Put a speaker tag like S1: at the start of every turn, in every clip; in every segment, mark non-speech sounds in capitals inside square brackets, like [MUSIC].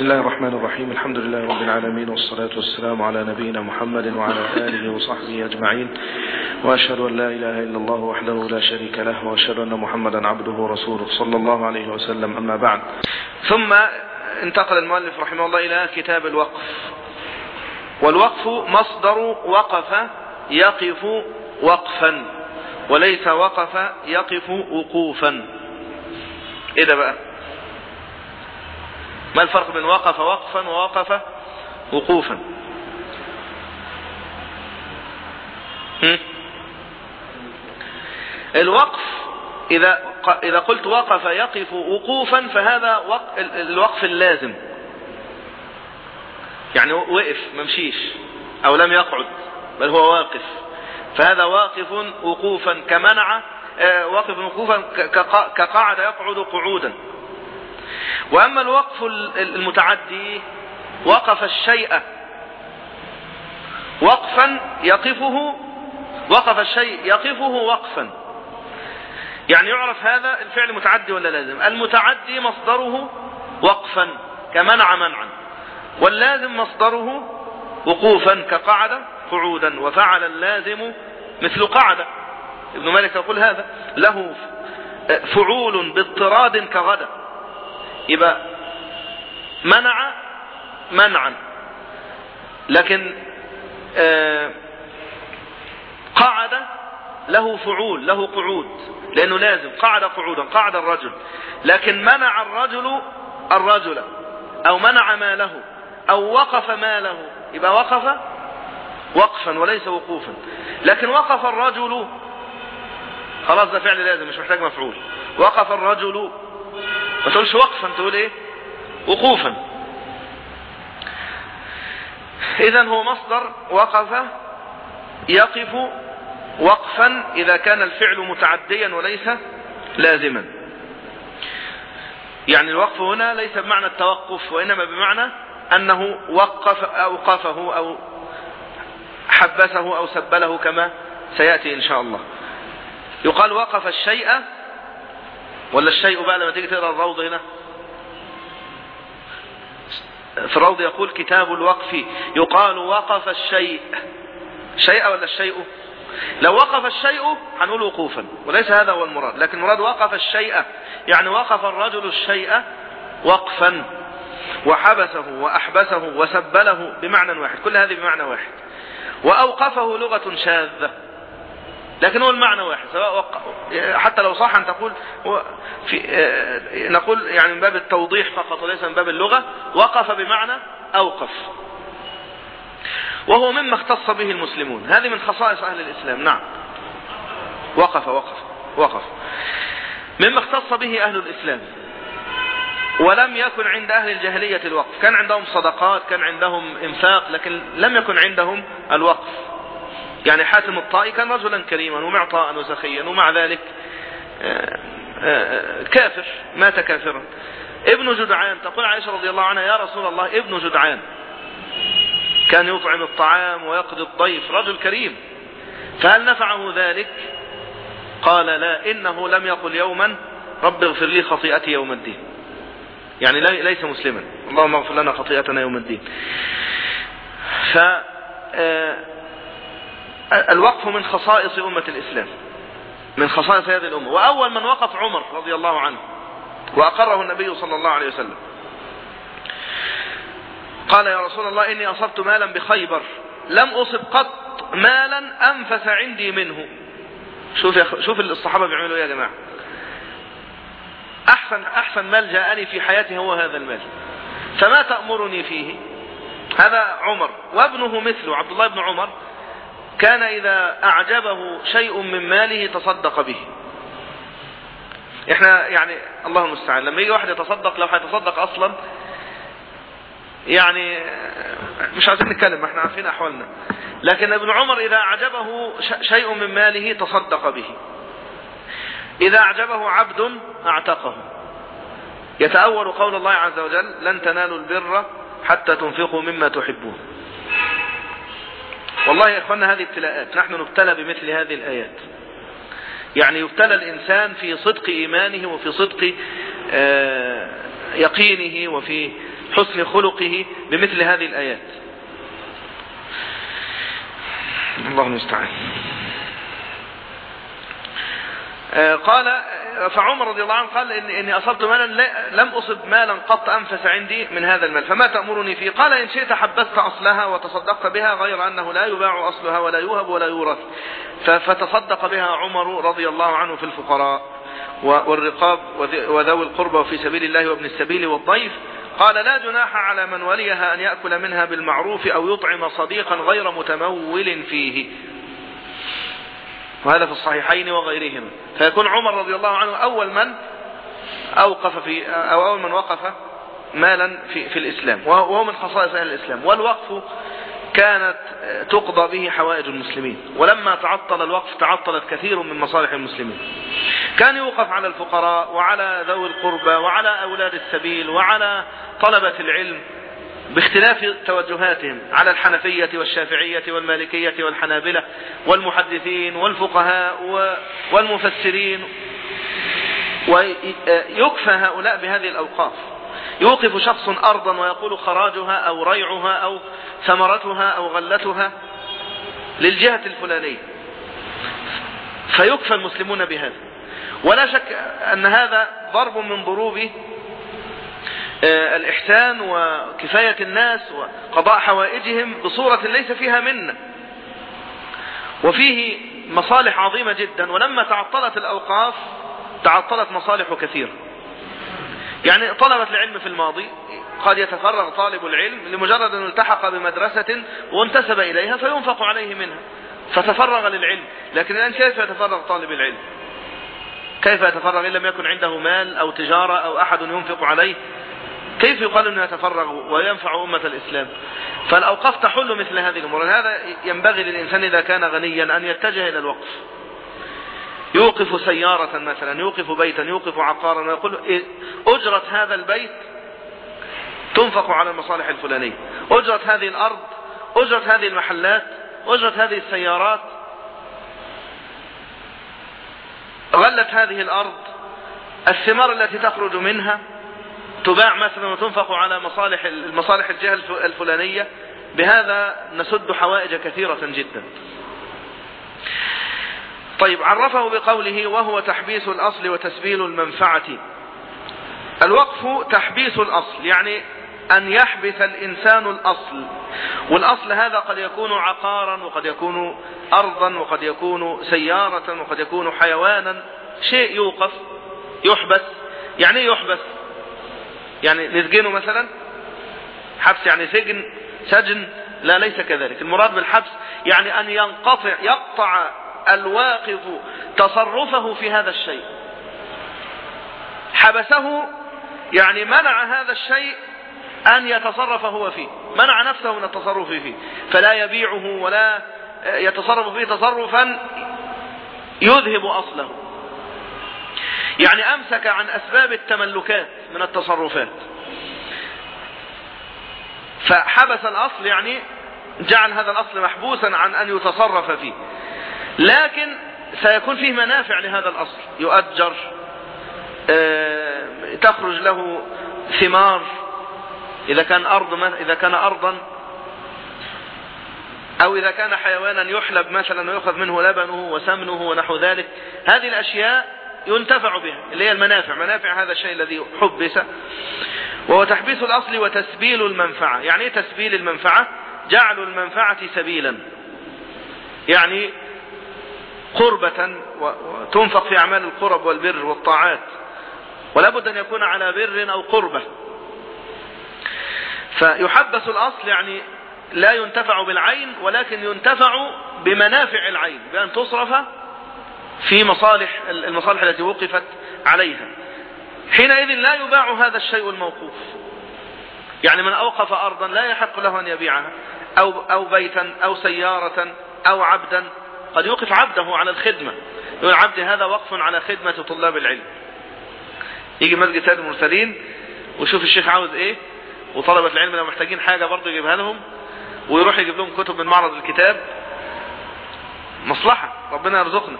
S1: بسم الله الرحمن الرحيم. الحمد لله رب العالمين والصلاة والسلام على نبينا محمد وعلى آله وصحبه أجمعين. وأشهد أن لا إله إلا الله وحده لا شريك له وأشهد أن محمدا عبده ورسوله صلى الله عليه وسلم. أما بعد ثم انتقل المؤلف رحمه الله إلى كتاب الوقف. والوقف مصدر وقف يقف وقفا وليس وقف يقف وقوفا. إيه ده بقى. ما الفرق بين وقف وقفا ووقف وقوفا؟ الوقف إذا إذا قلت وقف يقف وقوفا فهذا وق... الوقف اللازم. يعني وقف ما مشيش أو لم يقعد بل هو واقف. فهذا واقف وقوفا كمنع واقف وقوفا كقعد يقعد قعودا. وأما الوقف المتعدي وقف الشيء وقفا يقفه وقف الشيء يقفه وقفا. يعني يعرف هذا الفعل متعدي ولا لازم؟ المتعدي مصدره وقفا كمنع منعا. واللازم مصدره وقوفا كقعد قعودا. وفعل اللازم مثل قعد ابن مالك يقول هذا له فعول باضطراد كغدا يبقى منع منعا. لكن قعد له فعول له قعود لأنه لازم. قعد قعودا قعد الرجل. لكن منع الرجل الرجل أو منع ماله أو وقف ماله. يبقى وقف وقفا وليس وقوفا. لكن وقف الرجل خلاص ده فعل لازم مش محتاج مفعول. وقف الرجل ما تقولش وقفا تقول إيه؟ وقوفا. اذا هو مصدر وقف يقف وقفا إذا كان الفعل متعديا وليس لازما. يعني الوقف هنا ليس بمعنى التوقف وإنما بمعنى أنه وقف اوقفه أو حبسه أو سبله كما سيأتي إن شاء الله. يقال وقف الشيء ولا الشيء بقى لما تيجي تقرأ الروض هنا؟ في الروض يقول كتاب الوقف يقال وقف الشيء. شيء ولا الشيء؟ لو وقف الشيء هنقول وقوفا وليس هذا هو المراد لكن المراد وقف الشيء يعني وقف الرجل الشيء وقفا وحبسه وأحبسه وسبله بمعنى واحد كل هذه بمعنى واحد. وأوقفه لغة شاذة. لكن هو المعنى واحد سواء وق... حتى لو صح أن تقول في... نقول يعني من باب التوضيح فقط وليس من باب اللغة وقف بمعنى أوقف. وهو مما اختص به المسلمون. هذه من خصائص أهل الإسلام. نعم. وقف وقف وقف. مما اختص به أهل الإسلام. ولم يكن عند أهل الجاهلية الوقف. كان عندهم صدقات كان عندهم إنفاق لكن لم يكن عندهم الوقف. يعني حاتم الطائي كان رجلا كريما ومعطاء وسخيا ومع ذلك كافر مات كافرا. ابن جدعان تقول عائشة رضي الله عنها يا رسول الله ابن جدعان. كان يطعم الطعام ويقضي الضيف رجل كريم. فهل نفعه ذلك؟ قال لا إنه لم يقل يوما رب اغفر لي خطيئتي يوم الدين. يعني ليس مسلما. اللهم اغفر لنا خطيئتنا يوم الدين. ف الوقف من خصائص أمة الإسلام من خصائص هذه الأمة. وأول من وقف عمر رضي الله عنه وأقره النبي صلى الله عليه وسلم. قال يا رسول الله إني أصبت مالا بخيبر لم أصب قط مالا أنفس عندي منه. شوف يا شوف الصحابة بيعملوا إيه يا جماعة. أحسن أحسن مال جاءني في حياتي هو هذا المال. فما تأمرني فيه؟ هذا عمر. وابنه مثله عبد الله بن عمر كان إذا أعجبه شيء من ماله تصدق به. إحنا يعني الله المستعان. لما يجي واحد يتصدق لو هيتصدق أصلا يعني مش عايزين نتكلم إحنا عارفين أحوالنا. لكن ابن عمر إذا أعجبه شيء من ماله تصدق به. إذا أعجبه عبد أعتقه. يتأول قول الله عز وجل لن تنالوا البر حتى تنفقوا مما تحبون. والله يا اخوانا هذه ابتلاءات نحن نبتلى بمثل هذه الآيات. يعني يبتلى الإنسان في صدق إيمانه وفي صدق يقينه وفي حسن خلقه بمثل هذه الآيات. الله المستعان. آه، قال فعمر رضي الله عنه قال إن إني أصبت مالا لم أصب مالا قط أنفس عندي من هذا المال فما تأمرني فيه؟ قال إن شئت حبست أصلها وتصدقت بها غير أنه لا يباع أصلها ولا يوهب ولا يورث. فتصدق بها عمر رضي الله عنه في الفقراء والرقاب وذوي القربى وفي سبيل الله وابن السبيل والضيف. قال لا جناح على من وليها أن يأكل منها بالمعروف أو يطعم صديقا غير متمول فيه. وهذا في الصحيحين وغيرهما فيكون عمر رضي الله عنه أول من أوقف في أو أول من وقف مالا في, في الإسلام. وهو من خصائص أهل الإسلام. والوقف كانت تقضى به حوائج المسلمين. ولما تعطل الوقف تعطلت كثير من مصالح المسلمين. كان يوقف على الفقراء وعلى ذوي القربى وعلى أولاد السبيل وعلى طلبة العلم. باختلاف توجهاتهم على الحنفية والشافعية والمالكية والحنابلة والمحدثين والفقهاء والمفسرين. ويكفى هؤلاء بهذه الأوقاف. يوقف شخص أرضا ويقول خراجها أو ريعها أو ثمرتها أو غلتها للجهة الفلانية. فيكفى المسلمون بهذا. ولا شك أن هذا ضرب من ضروب الإحسان وكفاية الناس وقضاء حوائجهم بصورة ليس فيها منة وفيه مصالح عظيمة جدا ولما تعطلت الأوقاف تعطلت مصالح كثيرة يعني طلبة العلم في الماضي قد يتفرغ طالب العلم لمجرد أن التحق بمدرسة وانتسب إليها فينفق عليه منها فتفرغ للعلم. لكن الآن كيف يتفرغ طالب العلم؟ كيف يتفرغ إن لم يكن عنده مال أو تجارة أو أحد ينفق عليه؟ كيف يقال أنه يتفرغ وينفع أمة الإسلام؟ فالأوقاف تحل مثل هذه الأمور. هذا ينبغي للإنسان إذا كان غنيا أن يتجه إلى الوقف. يوقف سيارة مثلا يوقف بيتا يوقف عقارا ويقول إيه، أجرة هذا البيت تنفق على المصالح الفلانية. أجرة هذه الأرض أجرة هذه المحلات أجرة هذه السيارات. غلت هذه الأرض الثمار التي تخرج منها تباع مثلا وتنفق على مصالح المصالح الجهة الفلانية. بهذا نسد حوائج كثيرة جدا. طيب عرفه بقوله وهو تحبيس الأصل وتسبيل المنفعة. الوقف تحبيس الأصل يعني أن يحبس الإنسان الأصل. والأصل هذا قد يكون عقارا وقد يكون أرضا وقد يكون سيارة وقد يكون حيوانا. شيء يوقف يحبس. يعني يحبس؟ يعني نسجنه مثلا؟ حبس يعني سجن سجن؟ لا ليس كذلك. المراد بالحبس يعني أن ينقطع يقطع الواقف تصرفه في هذا الشيء. حبسه يعني منع هذا الشيء أن يتصرف هو فيه. منع نفسه من التصرف فيه. فلا يبيعه ولا يتصرف فيه تصرفا يذهب أصله. يعني أمسك عن أسباب التملكات من التصرفات. فحبس الأصل يعني جعل هذا الأصل محبوسا عن أن يتصرف فيه. لكن سيكون فيه منافع لهذا الأصل. يؤجر آه، تخرج له ثمار. إذا كان أرض إذا كان أرضا أو إذا كان حيوانا يحلب مثلا ويأخذ منه لبنه وسمنه ونحو ذلك. هذه الأشياء ينتفع بها اللي هي المنافع. منافع هذا الشيء الذي حبس وهو تحبيس الأصل وتسبيل المنفعة. يعني إيه تسبيل المنفعة؟ جعل المنفعة سبيلا. يعني قربة وتنفق في أعمال القرب والبر والطاعات. ولا بد أن يكون على بر أو قربة. فيحبس الأصل يعني لا ينتفع بالعين ولكن ينتفع بمنافع العين. بأن تصرف في مصالح المصالح التي وقفت عليها. حينئذ لا يباع هذا الشيء الموقوف. يعني من أوقف أرضا لا يحق له أن يبيعها. أو, أو بيتا أو سيارة أو عبدا. قد يوقف عبده على الخدمة. يقول عبدي هذا وقف على خدمة طلاب العلم. يجي مسجد سيد المرسلين ويشوف الشيخ عاوز إيه؟ وطلبة العلم لو محتاجين حاجة برضه يجيبها لهم. ويروح يجيب لهم كتب من معرض الكتاب. مصلحة. ربنا يرزقنا.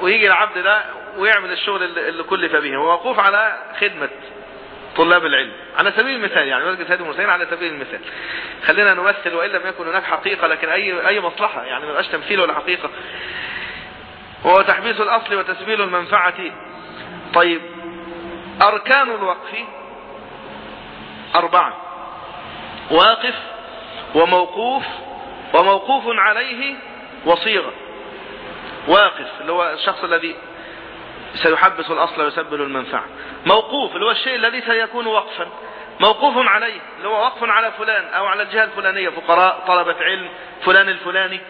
S1: ويجي العبد ده ويعمل الشغل اللي كلف به. هو وقوف على خدمة طلاب العلم. على سبيل المثال يعني مسجد سيد المرسلين على سبيل المثال. خلينا نمثل وإن لم يكن هناك حقيقة لكن أي أي مصلحة يعني ما يبقاش تمثيل ولا حقيقة. وهو تحبيس الأصل وتسبيل المنفعة. طيب أركان الوقف أربعة. واقف وموقوف وموقوف عليه وصيغة. واقف اللي هو الشخص الذي سيحبس الأصل ويسبل المنفعة. موقوف اللي هو الشيء الذي سيكون وقفا. موقوف عليه اللي هو وقف على فلان أو على الجهة الفلانية فقراء طلبة علم فلان الفلاني.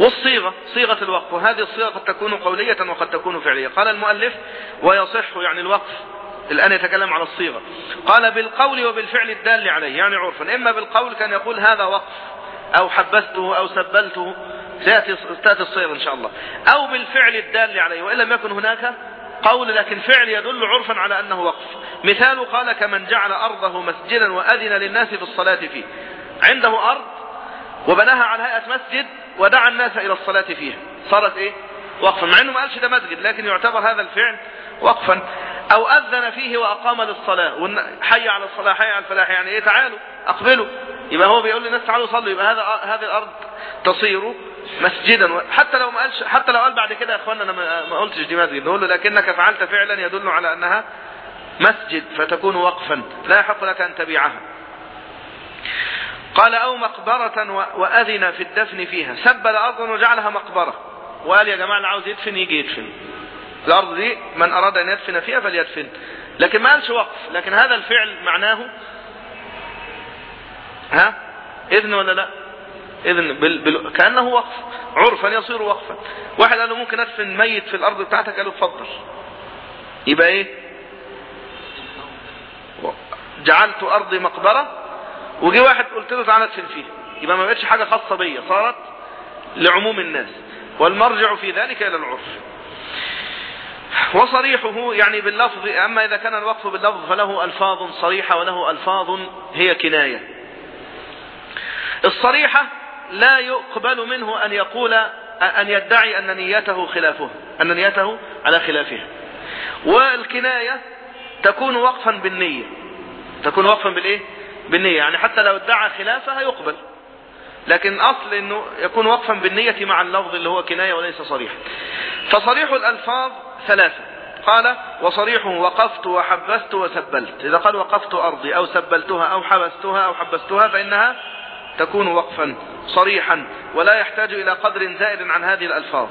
S1: والصيغة صيغة الوقف. وهذه الصيغة قد تكون قولية وقد تكون فعلية. قال المؤلف ويصح يعني الوقف. الآن يتكلم على الصيغة. قال بالقول وبالفعل الدال عليه. يعني عرفا. إما بالقول كان يقول هذا وقف أو حبسته أو سبلته. تأتي, تأتي الصيغة إن شاء الله. أو بالفعل الدال عليه. وإن لم يكن هناك قول لكن فعل يدل عرفا على أنه وقف. مثال قال كمن جعل أرضه مسجدا وأذن للناس في الصلاة فيه. عنده أرض وبناها على هيئة مسجد ودعا الناس إلى الصلاة فيها. صارت إيه؟ وقفا. مع أنه ما قالش ده مسجد لكن يعتبر هذا الفعل وقفا. أو أذن فيه وأقام للصلاة. حي على الصلاة حي على الفلاح. يعني إيه؟ تعالوا أقبلوا. يبقى هو بيقول للناس تعالوا صلوا يبقى هذا هذه الأرض تصير مسجدا. حتى لو ما قالش حتى لو قال بعد كده يا اخوانا أنا ما قلتش دي مسجد. نقول له لكنك فعلت فعلا يدل على أنها مسجد فتكون وقفا. لا يحق لك أن تبيعها. قال أو مقبرة وأذن في الدفن فيها. سبل ارضا وجعلها مقبرة. وقال يا جماعة اللي عاوز يدفن يجي يدفن. الأرض دي من أراد أن يدفن فيها فليدفن. لكن ما قالش وقف. لكن هذا الفعل معناه ها؟ إذن ولا لا؟ إذن بال... بال... كأنه وقف. عرفا يصير وقفا. واحد قال له ممكن أدفن ميت في الأرض بتاعتك؟ قال له اتفضل. يبقى إيه؟ جعلت أرضي مقبرة. وجي واحد قلت له تعالى أدفن فيها. يبقى ما بقتش حاجة خاصة بيا. صارت لعموم الناس. والمرجع في ذلك إلى العرف. وصريحه يعني باللفظ أما إذا كان الوقف باللفظ فله ألفاظ صريحة وله ألفاظ هي كناية. الصريحة لا يقبل منه أن يقول أن يدعي أن نيته خلافه أن نيته على خلافها والكناية تكون وقفا بالنية. تكون وقفا بالإيه؟ بالنية. يعني حتى لو ادعى خلافها يقبل. لكن أصل أنه يكون وقفا بالنية مع اللفظ اللي هو كناية وليس صريح فصريح الألفاظ ثلاثة. قال وصريح وقفت وحبست وسبلت. إذا قال وقفت أرضي أو سبلتها أو حبستها أو حبستها فإنها تكون وقفا صريحا ولا يحتاج إلى قدر زائد عن هذه الألفاظ.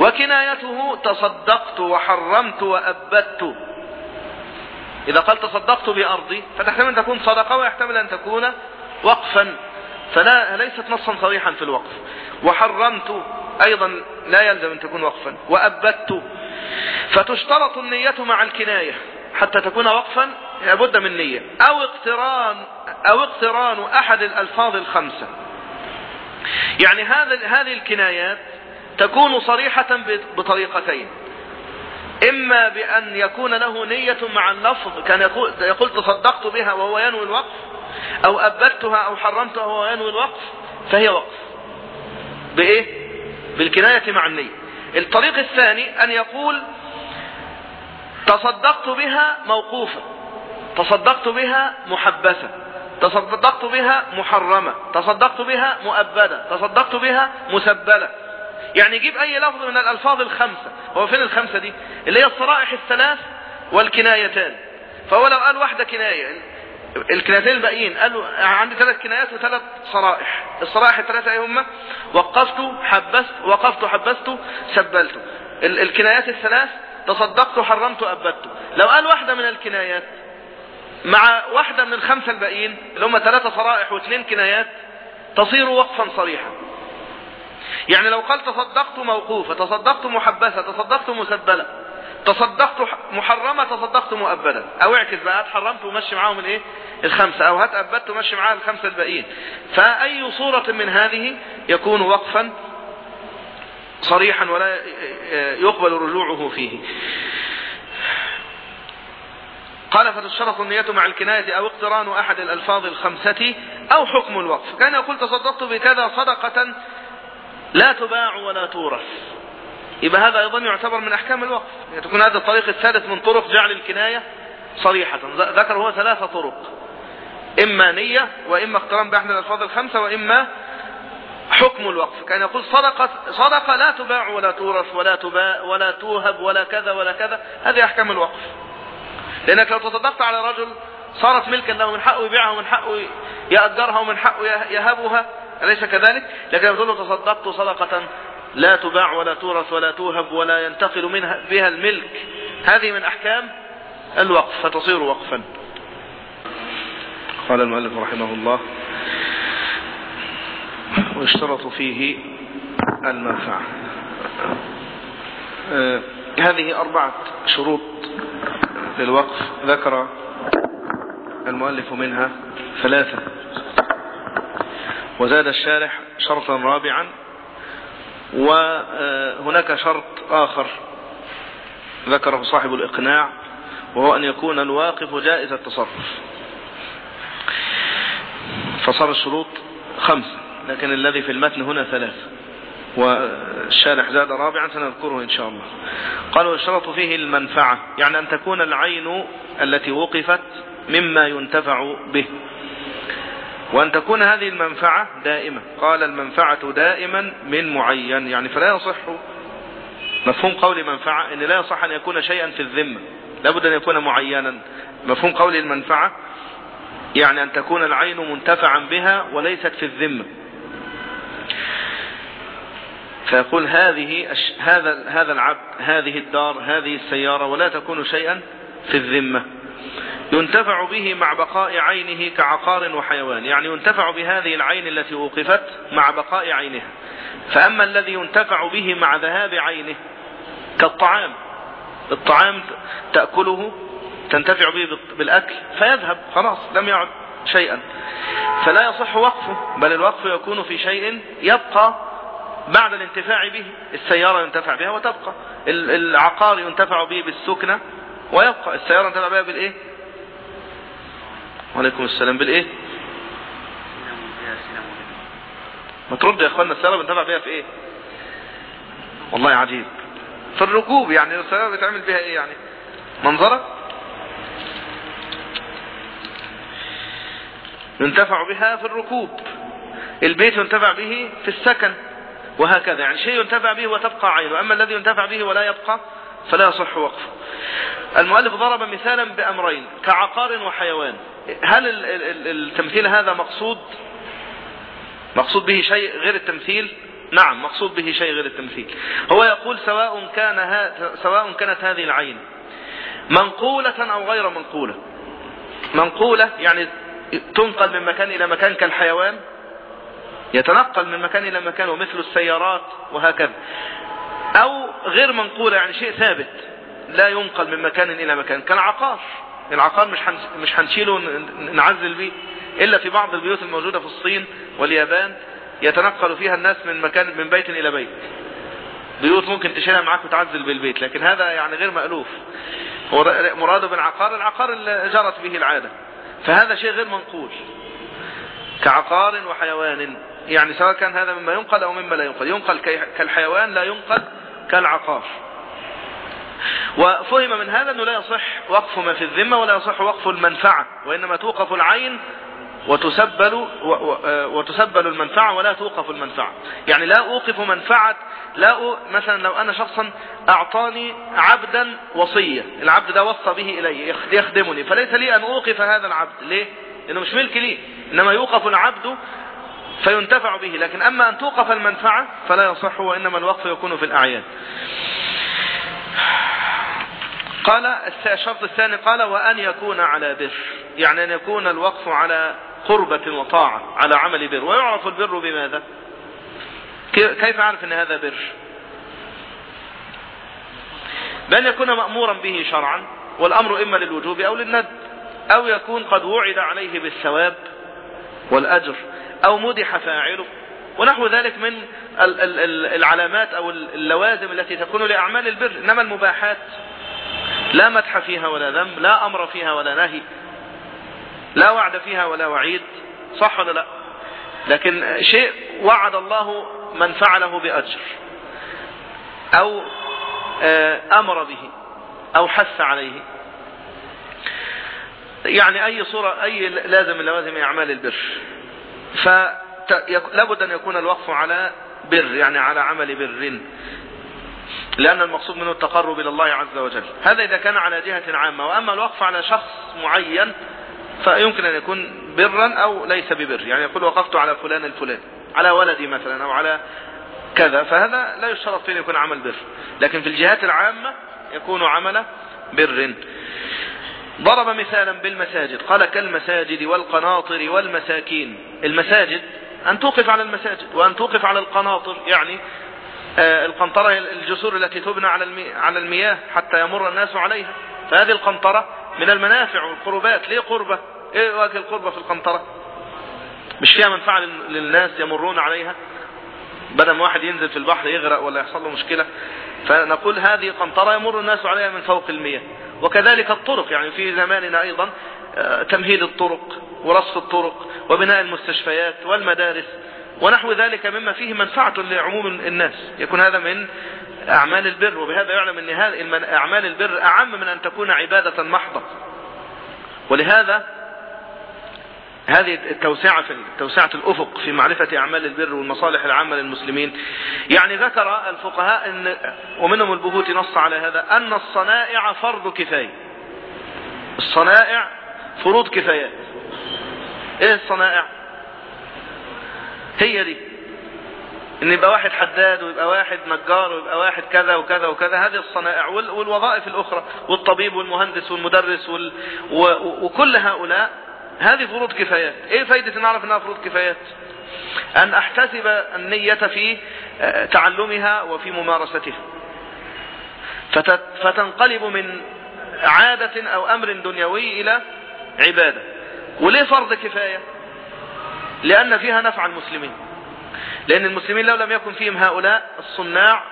S1: وكنايته تصدقت وحرمت وأبدت. إذا قال تصدقت بأرضي فتحتمل أن تكون صدقة ويحتمل أن تكون وقفا. فلا ليست نصا صريحا في الوقف. وحرمت أيضا لا يلزم أن تكون وقفا. وأبدت. فتشترط النية مع الكناية. حتى تكون وقفا لابد من نية. أو اقتران أو اقتران أحد الألفاظ الخمسة. يعني هذا هذه الكنايات تكون صريحة بطريقتين. إما بأن يكون له نية مع اللفظ كان يقول, يقول تصدقت بها وهو ينوي الوقف أو أبدتها أو حرمتها وهو ينوي الوقف فهي وقف. بإيه؟ بالكناية مع النية. الطريق الثاني أن يقول تصدقت بها موقوفة تصدقت بها محبسة تصدقت بها محرمة تصدقت بها مؤبدة تصدقت بها مسبلة. يعني يجيب أي لفظ من الألفاظ الخمسة. هو فين الخمسة دي؟ اللي هي الصرائح الثلاث والكنايتان. فهو لو قال واحدة كناية الكنايتين الباقيين قالوا عندي ثلاث كنايات وثلاث صرائح. الصرائح الثلاثة إيه هم وقفت حبست وقفت حبست سبلت. الكنايات الثلاث تصدقت حرمت أبدت. لو قال واحدة من الكنايات مع واحدة من الخمسة الباقيين اللي هم ثلاثة صرائح واثنين كنايات تصير وقفا صريحا. يعني لو قال تصدقت موقوفة تصدقت محبسة تصدقت مسبلة تصدقت محرمة تصدقت مؤبدا أو اعكس بقى هات حرمت ومشي معاهم الإيه؟ الخمسة. أو هات أبدت ومشي معاهم الخمسة الباقيين. فأي صورة من هذه يكون وقفا صريحا ولا يقبل رجوعه فيه. قال فتشترط النية مع الكناية أو اقتران أحد الألفاظ الخمسة أو حكم الوقف. كان يقول تصدقت بكذا صدقة لا تباع ولا تورث. يبقى هذا أيضا يعتبر من أحكام الوقف. يعني تكون هذا الطريق الثالث من طرق جعل الكناية صريحة. ذكر هو ثلاثة طرق. إما نية وإما اقتران بأحد الألفاظ الخمسة وإما حكم الوقف. كان يقول صدقة, صدقة لا تباع ولا تورث ولا تباع ولا توهب ولا كذا ولا كذا. هذه أحكام الوقف. لأنك لو تصدقت على رجل صارت ملكا له من حقه يبيعها ومن حقه يأجرها ومن حقه يهبها أليس كذلك؟ لكن لو تصدقت صدقة لا تباع ولا تورث ولا توهب ولا ينتقل منها بها الملك. هذه من أحكام الوقف فتصير وقفا. قال المؤلف رحمه الله واشترط فيه المنفعة. آه هذه أربعة شروط للوقف. ذكر المؤلف منها ثلاثة. وزاد الشارح شرطا رابعا. وهناك شرط آخر ذكره صاحب الإقناع وهو أن يكون الواقف جائز التصرف. فصار الشروط خمسة لكن الذي في المتن هنا ثلاثة. والشارح زاد رابعا سنذكره إن شاء الله. قال والشرط فيه المنفعة يعني أن تكون العين التي وقفت مما ينتفع به. وأن تكون هذه المنفعة دائمة قال المنفعة دائما من معين. يعني فلا يصح مفهوم قول منفعة أن لا يصح أن يكون شيئا في الذمة. لابد أن يكون معينا. مفهوم قول المنفعة يعني أن تكون العين منتفعا بها وليست في الذمة. فيقول هذه هذا هذا العبد هذه الدار هذه السيارة ولا تكون شيئا في الذمة. ينتفع به مع بقاء عينه كعقار وحيوان. يعني ينتفع بهذه العين التي وقفت مع بقاء عينها. فأما الذي ينتفع به مع ذهاب عينه كالطعام الطعام تأكله تنتفع به بالأكل فيذهب خلاص لم يعد شيئا. فلا يصح وقفه بل الوقف يكون في شيء يبقى بعد الانتفاع به السيارة ينتفع بها وتبقى. العقار ينتفع به بالسكنة ويبقى. السيارة ينتفع بها بالإيه؟ وعليكم السلام. بالإيه؟ ما ترد يا اخوانا السيارة بنتفع بها في إيه؟ والله عجيب. في الركوب يعني السيارة بتعمل بها إيه يعني؟ منظرة؟ ينتفع بها في الركوب. البيت ينتفع به في السكن. وهكذا. يعني شيء ينتفع به وتبقى عينه. أما الذي ينتفع به ولا يبقى فلا يصح وقفه. المؤلف ضرب مثالا بأمرين كعقار وحيوان. هل التمثيل هذا مقصود؟ مقصود به شيء غير التمثيل؟ نعم مقصود به شيء غير التمثيل. هو يقول سواء كان سواء كانت هذه العين منقولة أو غير منقولة. منقولة يعني تنقل من مكان إلى مكان كالحيوان يتنقل من مكان إلى مكان ومثل السيارات وهكذا. أو غير منقولة يعني شيء ثابت لا ينقل من مكان إلى مكان. كالعقار. العقار مش مش هنشيله نعزل به إلا في بعض البيوت الموجودة في الصين واليابان يتنقل فيها الناس من مكان من بيت إلى بيت. بيوت ممكن تشيلها معاك وتعزل بالبيت لكن هذا يعني غير مألوف. مراده بالعقار العقار اللي جرت به العادة. فهذا شيء غير منقول. كعقار وحيوان. يعني سواء كان هذا مما ينقل أو مما لا ينقل. ينقل كالحيوان لا ينقل كالعقار. وفهم من هذا أنه لا يصح وقف ما في الذمة ولا يصح وقف المنفعة وإنما توقف العين وتسبل وتسبل المنفعة ولا توقف المنفعة. يعني لا أوقف منفعة لا أو مثلا لو أنا شخصا أعطاني عبدا وصية العبد ده وصى به إلي يخدمني فليس لي أن أوقف هذا العبد. ليه؟ لأنه مش ملك لي. إنما يوقف العبد فينتفع به. لكن أما أن توقف المنفعة فلا يصح وإنما الوقف يكون في الأعيان. قال الشرط الثاني قال وأن يكون على بر. يعني أن يكون الوقف على قربة وطاعة على عمل بر. ويعرف البر بماذا؟ كيف أعرف أن هذا بر؟ بأن يكون مأمورا به شرعا والأمر إما للوجوب أو للند أو يكون قد وعد عليه بالثواب والأجر. أو مدح فاعله. ونحو ذلك من العلامات أو اللوازم التي تكون لأعمال البر. إنما المباحات لا مدح فيها ولا ذنب لا أمر فيها ولا نهي لا وعد فيها ولا وعيد. صح ولا لا؟ لكن شيء وعد الله من فعله بأجر. أو آه، أمر به. أو حث عليه. يعني أي صورة أي لازم لوازم أعمال البر. فلابد أن يكون الوقف على بر يعني على عمل بر. لأن المقصود منه التقرب إلى الله عز وجل. هذا إذا كان على جهة عامة. وأما الوقف على شخص معين فيمكن أن يكون برا أو ليس ببر. يعني يقول وقفت على فلان الفلان على ولدي مثلا أو على كذا. فهذا لا يشترط فيه يكون عمل بر. لكن في الجهات العامة يكون عمل بر. ضرب مثالا بالمساجد قال كالمساجد والقناطر والمساكين. المساجد أن توقف على المساجد وأن توقف على القناطر يعني آه، القنطرة الجسور التي تبنى على المياه حتى يمر الناس عليها. فهذه القنطرة من المنافع والقربات ليه قربة؟ إيه وجه القربة في القنطرة؟ مش فيها منفعة للناس يمرون عليها؟ بدل ما واحد ينزل في البحر يغرق ولا يحصل له مشكلة. فنقول هذه قنطرة يمر الناس عليها من فوق المياه وكذلك الطرق يعني في زماننا أيضا آه، تمهيد الطرق ورصف الطرق وبناء المستشفيات والمدارس ونحو ذلك مما فيه منفعة لعموم الناس. يكون هذا من أعمال البر وبهذا يعلم أن أعمال البر أعم من أن تكون عبادة محضة. ولهذا هذه التوسعة في توسعة الأفق في معرفة أعمال البر والمصالح العامة للمسلمين. يعني ذكر الفقهاء إن ومنهم البهوتي نص على هذا أن الصنائع فرض كفاية. الصنائع فروض كفايات. إيه الصنائع؟ هي دي. إن يبقى واحد حداد ويبقى واحد نجار ويبقى واحد كذا وكذا وكذا هذه الصنائع والوظائف الأخرى والطبيب والمهندس والمدرس وال... و... وكل هؤلاء هذه فروض كفايات. إيه فايدة إن أعرف إنها فروض كفايات؟ أن أحتسب النية في آه، تعلمها وفي ممارستها. فتنقلب من عادة أو أمر دنيوي إلى عبادة. وليه فرض كفاية؟ لأن فيها نفع المسلمين. لأن المسلمين لو لم يكن فيهم هؤلاء الصناع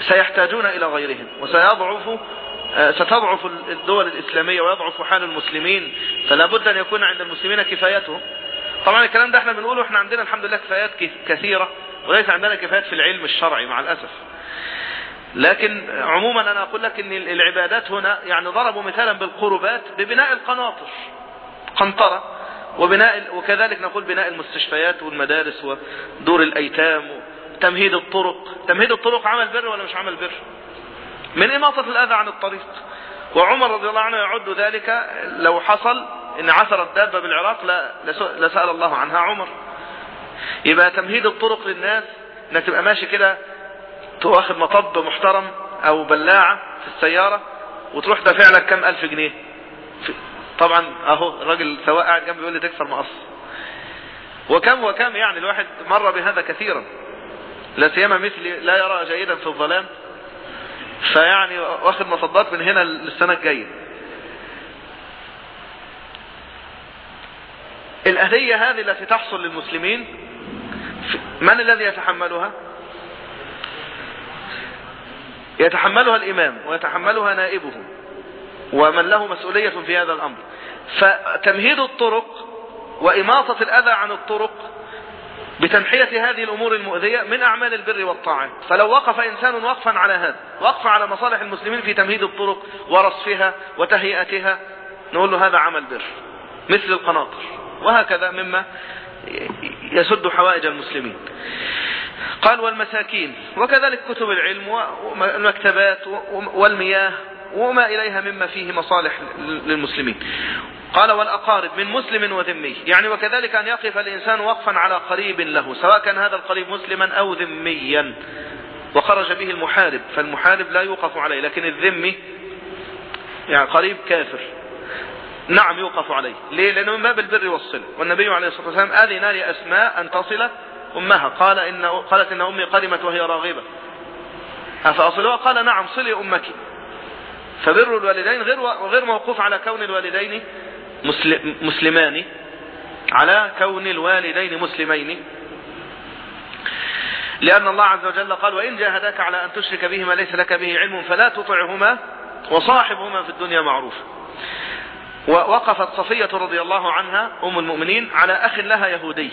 S1: سيحتاجون إلى غيرهم وسيضعف ستضعف الدول الإسلامية ويضعف حال المسلمين فلا بد أن يكون عند المسلمين كفايتهم طبعا الكلام ده إحنا بنقوله إحنا عندنا الحمد لله كفايات كثيرة وليس عندنا كفايات في العلم الشرعي مع الأسف. لكن عموما أنا أقول لك أن العبادات هنا يعني ضربوا مثالا بالقربات ببناء القناطر قنطرة وبناء وكذلك نقول بناء المستشفيات والمدارس ودور الأيتام وتمهيد الطرق. تمهيد الطرق عمل بر ولا مش عمل بر؟ من إماطة الأذى عن الطريق. وعمر رضي الله عنه يعد ذلك لو حصل إن عثرت دابة بالعراق لسأل الله عنها عمر. يبقى تمهيد الطرق للناس انك تبقى ماشي كده تواخد مطب محترم أو بلاعة في السيارة وتروح دافع لك كم ألف جنيه. طبعا أهو الراجل سواء قاعد جنبي يقول لي تكسر مقص. وكم وكم يعني الواحد مر بهذا كثيرا. لا سيما مثلي لا يرى جيدا في الظلام. فيعني واخد مصدات من هنا للسنة الجاية. الأهدية هذه التي تحصل للمسلمين من الذي يتحملها؟ يتحملها الإمام ويتحملها نائبه ومن له مسؤولية في هذا الأمر. فتمهيد الطرق وإماطة الأذى عن الطرق بتنحية هذه الأمور المؤذية من أعمال البر والطاعات فلو وقف إنسان وقفا على هذا وقف على مصالح المسلمين في تمهيد الطرق ورصفها وتهيئتها نقول له هذا عمل بر مثل القناطر. وهكذا مما يسد حوائج المسلمين. قال والمساكين وكذلك كتب العلم والمكتبات والمياه وما إليها مما فيه مصالح للمسلمين. قال والأقارب من مسلم وذمي. يعني وكذلك أن يقف الإنسان وقفا على قريب له سواء كان هذا القريب مسلما أو ذميا. وخرج به المحارب فالمحارب لا يوقف عليه لكن الذمي يعني قريب كافر. نعم يوقف عليه. ليه؟ لأنه من باب البر والصلة والنبي عليه الصلاة والسلام آذن لأسماء أن تصل أمها. قال إن قالت إن أمي قدمت وهي راغبة. أفأصلها قال نعم صلي أمك. فبر الوالدين غير غير موقوف على كون الوالدين مسلمان. على كون الوالدين مسلمين. لأن الله عز وجل قال وإن جاهداك على أن تشرك به ما ليس لك به علم فلا تطعهما وصاحبهما في الدنيا معروف. ووقفت صفية رضي الله عنها أم المؤمنين على أخ لها يهودي.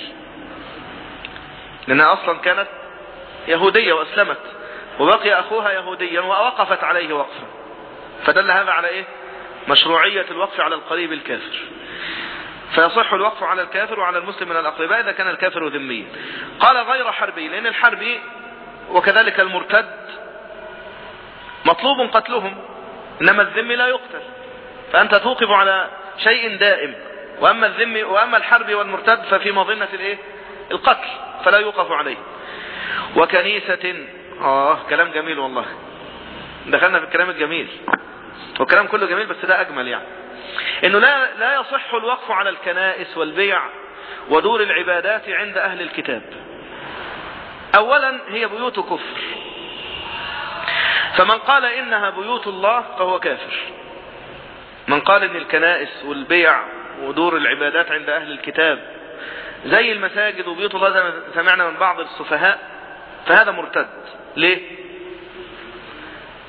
S1: لأنها أصلا كانت يهودية وأسلمت. وبقي أخوها يهوديا ووقفت عليه وقفا. فدل هذا على إيه؟ مشروعية الوقف على القريب الكافر. فيصح الوقف على الكافر وعلى المسلم من الأقرباء إذا كان الكافر ذميا. قال غير حربي لأن الحربي وكذلك المرتد مطلوب قتلهم إنما الذمي لا يقتل. فأنت توقف على شيء دائم. وأما الذمي وأما الحرب والمرتد ففي مظنة الإيه؟ القتل فلا يوقف عليه. وكنيسة آه كلام جميل والله. دخلنا في الكلام الجميل. والكلام كله جميل بس ده أجمل يعني. إنه لا, لا يصح الوقف على الكنائس والبيع ودور العبادات عند أهل الكتاب. أولا هي بيوت كفر. فمن قال إنها بيوت الله فهو كافر. من قال إن الكنائس والبيع ودور العبادات عند أهل الكتاب زي المساجد وبيوت الله زي ما سمعنا من بعض السفهاء فهذا مرتد. ليه؟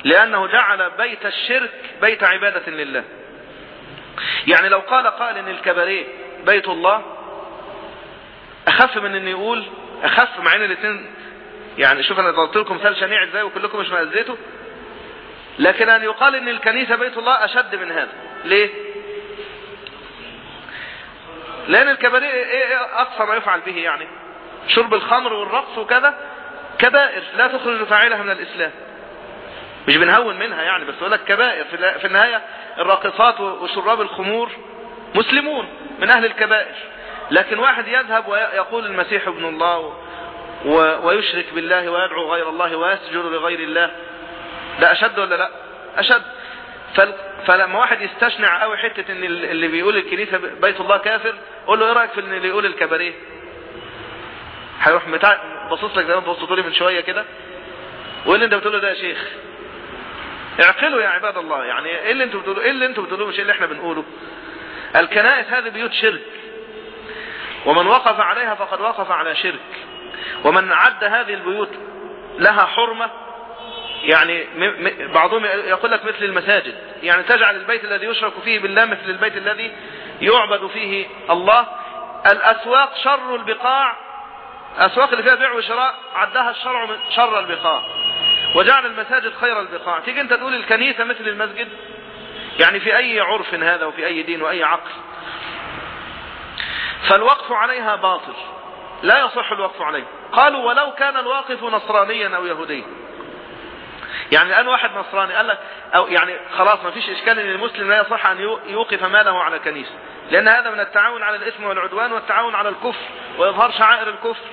S1: لأنه جعل بيت الشرك بيت عبادة لله. يعني لو قال قال ان الكباريه بيت الله أخف من ان يقول أخف مع إن الاثنين يعني شوف أنا ضربت لكم مثال شنيع إزاي وكلكم مش مأذيته لكن أن يقال إن الكنيسة بيت الله أشد من هذا. ليه؟ لأن الكباريه إيه, إيه أقصى ما يفعل به يعني. شرب الخمر والرقص وكذا كبائر لا تخرج فاعلها من الإسلام. مش بنهون منها يعني بس لك كبائر. في النهاية الراقصات وشراب الخمور مسلمون من أهل الكبائر. لكن واحد يذهب ويقول المسيح ابن الله ويشرك بالله ويدعو غير الله ويسجد لغير الله. ده أشد ولا لأ؟ أشد. فلما واحد يستشنع قوي حتة إن اللي بيقول الكنيسة بيت الله كافر قول له إيه رأيك في اللي يقول الكباريه؟ هيروح متع... بصص لك زي ما بصصتوا لي من شوية كده. وايه اللي أنت بتقوله ده يا شيخ. اعقلوا يا عباد الله يعني إيه اللي أنتوا بتقولوا إيه اللي أنتوا بتقولوه؟ مش إيه اللي إحنا بنقوله؟ الكنائس هذه بيوت شرك. ومن وقف عليها فقد وقف على شرك. ومن عد هذه البيوت لها حرمة يعني بعضهم يقول لك مثل المساجد. يعني تجعل البيت الذي يشرك فيه بالله مثل البيت الذي يعبد فيه الله. الأسواق شر البقاع. الأسواق اللي فيها بيع وشراء عدها الشرع شر البقاع. وجعل المساجد خير البقاع. تيجي انت تقول الكنيسة مثل المسجد؟ يعني في أي عرف هذا وفي أي دين وأي عقل. فالوقف عليها باطل. لا يصح الوقف عليه. قالوا ولو كان الواقف نصرانيا أو يهوديا. يعني الان واحد نصراني قال لك أو يعني خلاص ما فيش إشكال إن المسلم لا يصح أن يوقف ماله على كنيسة. لأن هذا من التعاون على الإثم والعدوان والتعاون على الكفر وإظهار شعائر الكفر.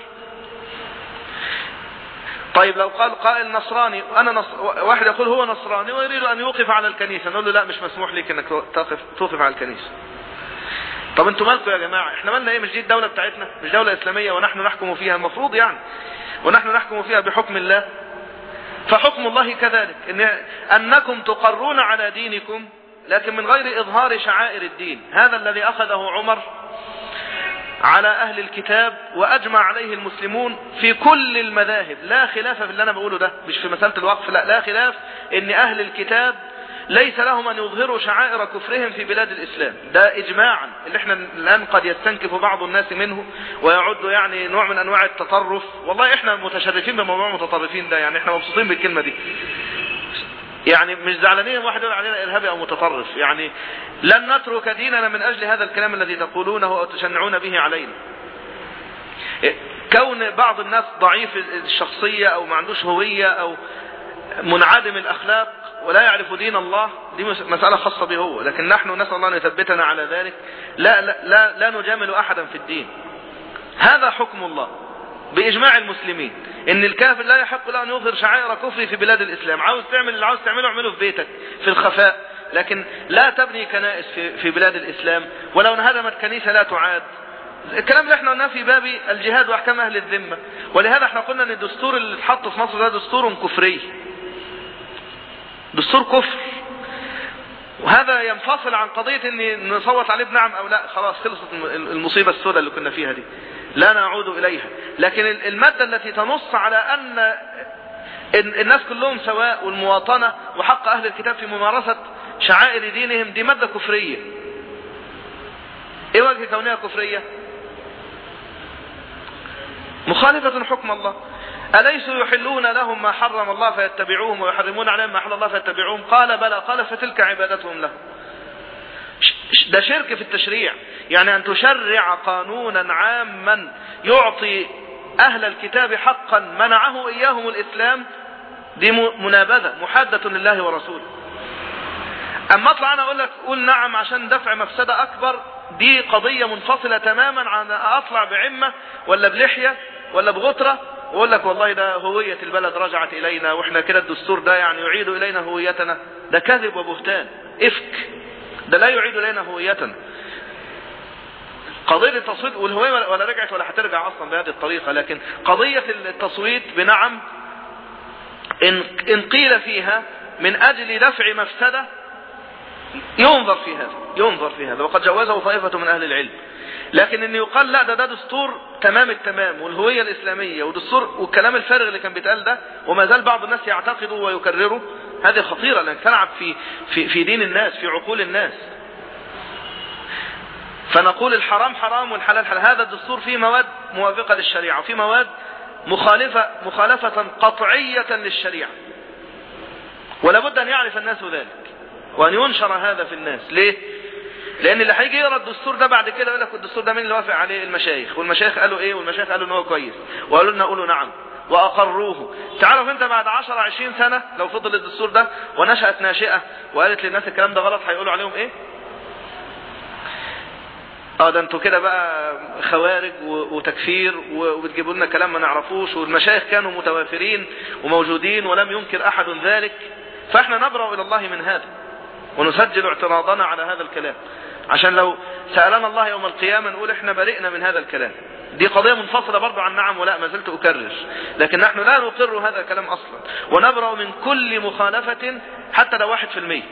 S1: طيب لو قال قائل نصراني أنا نص... واحد يقول هو نصراني ويريد أن يوقف على الكنيسة نقول له لا مش مسموح لك إنك توقف توقف على الكنيسة. طب أنتوا مالكم يا جماعة؟ إحنا مالنا إيه؟ مش دي الدولة بتاعتنا؟ مش دولة إسلامية ونحن نحكم فيها؟ المفروض يعني. ونحن نحكم فيها بحكم الله. فحكم الله كذلك. إن أنكم تقرون على دينكم لكن من غير إظهار شعائر الدين. هذا الذي أخذه عمر على أهل الكتاب وأجمع عليه المسلمون في كل المذاهب. لا خلاف في اللي أنا بقوله ده. مش في مسألة الوقف لا لا خلاف إن أهل الكتاب ليس لهم أن يظهروا شعائر كفرهم في بلاد الإسلام. ده إجماعا. اللي إحنا الآن قد يستنكف بعض الناس منه ويعد يعني نوع من أنواع التطرف. والله إحنا متشرفين بموضوع المتطرفين ده. يعني إحنا مبسوطين بالكلمة دي. يعني مش زعلانين واحد يقول علينا إرهابي أو متطرف. يعني لن نترك ديننا من أجل هذا الكلام الذي تقولونه أو تشنعون به علينا. كون بعض الناس ضعيف الشخصية أو ما عندوش هوية أو منعدم الأخلاق ولا يعرف دين الله دي مسألة خاصة به هو. لكن نحن نسأل الله أن يثبتنا على ذلك. لا, لا, لا, لا نجامل أحدا في الدين. هذا حكم الله. بإجماع المسلمين. إن الكافر لا يحق له أن يظهر شعائر كفره في بلاد الإسلام. عاوز تعمل اللي عاوز تعمله اعمله في بيتك في الخفاء. لكن لا تبني كنائس في, في بلاد الإسلام. ولو انهدمت كنيسة لا تعاد. الكلام اللي إحنا قلناه في باب الجهاد وأحكام أهل الذمة. ولهذا إحنا قلنا إن الدستور اللي اتحط في مصر ده دستور كفري. دستور كفر. وهذا ينفصل عن قضية ان نصوت عليه بنعم أو لا. خلاص خلصت المصيبة السوداء اللي كنا فيها دي. لا نعود إليها. لكن المادة التي تنص على أن الناس كلهم سواء والمواطنة وحق أهل الكتاب في ممارسة شعائر دينهم دي مادة كفرية. إيه وجه كونها كفرية؟ مخالفة حكم الله. أليسوا يحلون لهم ما حرم الله فيتبعوهم ويحرمون عليهم ما حرم الله فيتبعوهم؟ قال بلى قال فتلك عبادتهم لهم. ده شرك في التشريع. يعني أن تشرع قانونا عاما يعطي أهل الكتاب حقا منعه إياهم الإسلام دي منابذة محادة لله ورسوله. أما أطلع أنا أقول لك قول نعم عشان دفع مفسدة أكبر دي قضية منفصلة تماما عن أطلع بعمة ولا بلحية ولا بغطرة وأقول لك والله ده هوية البلد رجعت إلينا وإحنا كده الدستور ده يعني يعيد إلينا هويتنا. ده كذب وبهتان. إفك. ده لا يعيد إلينا هويتنا قضية التصويت والهوية ولا رجعت ولا هترجع أصلا بهذه الطريقة لكن قضية التصويت بنعم إن, إن قيل فيها من أجل دفع مفسدة ينظر في هذا ينظر في هذا وقد جوزه طائفة من أهل العلم. لكن إن يقال لا ده ده دستور تمام التمام والهوية الإسلامية ودستور والكلام الفارغ اللي كان بيتقال ده وما زال بعض الناس يعتقده ويكرره. هذه خطيرة لأنك تلعب في, في, في دين الناس في عقول الناس. فنقول الحرام حرام والحلال حلال. هذا الدستور فيه مواد موافقة للشريعة وفيه مواد مخالفة, مخالفة قطعية للشريعة. ولا بد أن يعرف الناس ذلك وأن ينشر هذا في الناس. ليه؟ لأن اللي هيجي يقرأ الدستور ده بعد كده يقول لك الدستور ده مين اللي وافق عليه؟ المشايخ. والمشايخ قالوا إيه؟ والمشايخ قالوا إن هو كويس. وقالوا لنا قولوا نعم. وأقروه. تعرف أنت بعد 10 20 سنة لو فضل الدستور ده ونشأت ناشئة وقالت للناس الكلام ده غلط هيقولوا عليهم إيه؟ آه ده أنتوا كده بقى خوارج وتكفير وبتجيبوا لنا كلام ما نعرفوش والمشايخ كانوا متوافرين وموجودين ولم ينكر أحد ذلك. فإحنا نبرأ إلى الله من هذا ونسجل اعتراضنا على هذا الكلام. عشان لو سألنا الله يوم القيامة نقول إحنا برئنا من هذا الكلام. دي قضية منفصلة برضو عن نعم ولا ما زلت أكرر. لكن نحن لا نقر هذا الكلام أصلا. ونبرأ من كل مخالفة حتى لو واحد في المية.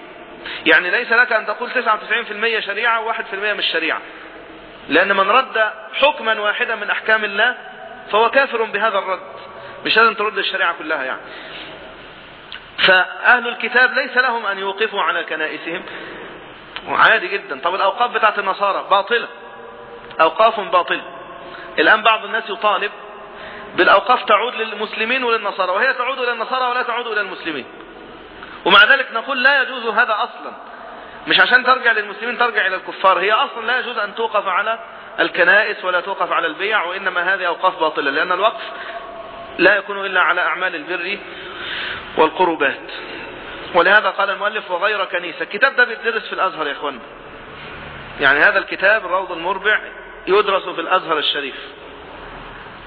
S1: يعني ليس لك أن تقول 99% شريعة وواحد في المية مش شريعة. لأن من رد حكما واحدا من أحكام الله فهو كافر بهذا الرد. مش لازم ترد الشريعة كلها يعني. فأهل الكتاب ليس لهم أن يوقفوا على كنائسهم. عادي جدا. طب الأوقاف بتاعت النصارى باطلة. أوقاف باطلة. الآن بعض الناس يطالب بالأوقاف تعود للمسلمين وللنصارى وهي تعود إلى النصارى ولا تعود إلى المسلمين. ومع ذلك نقول لا يجوز هذا أصلا. مش عشان ترجع للمسلمين ترجع إلى الكفار. هي أصلا لا يجوز أن توقف على الكنائس ولا توقف على البيع وإنما هذه أوقاف باطلة لأن الوقف لا يكون إلا على أعمال البر والقربات. ولهذا قال المؤلف وغير كنيسة. الكتاب ده بيدرس في الأزهر يا إخوان يعني هذا الكتاب الروض المربع يدرس في الأزهر الشريف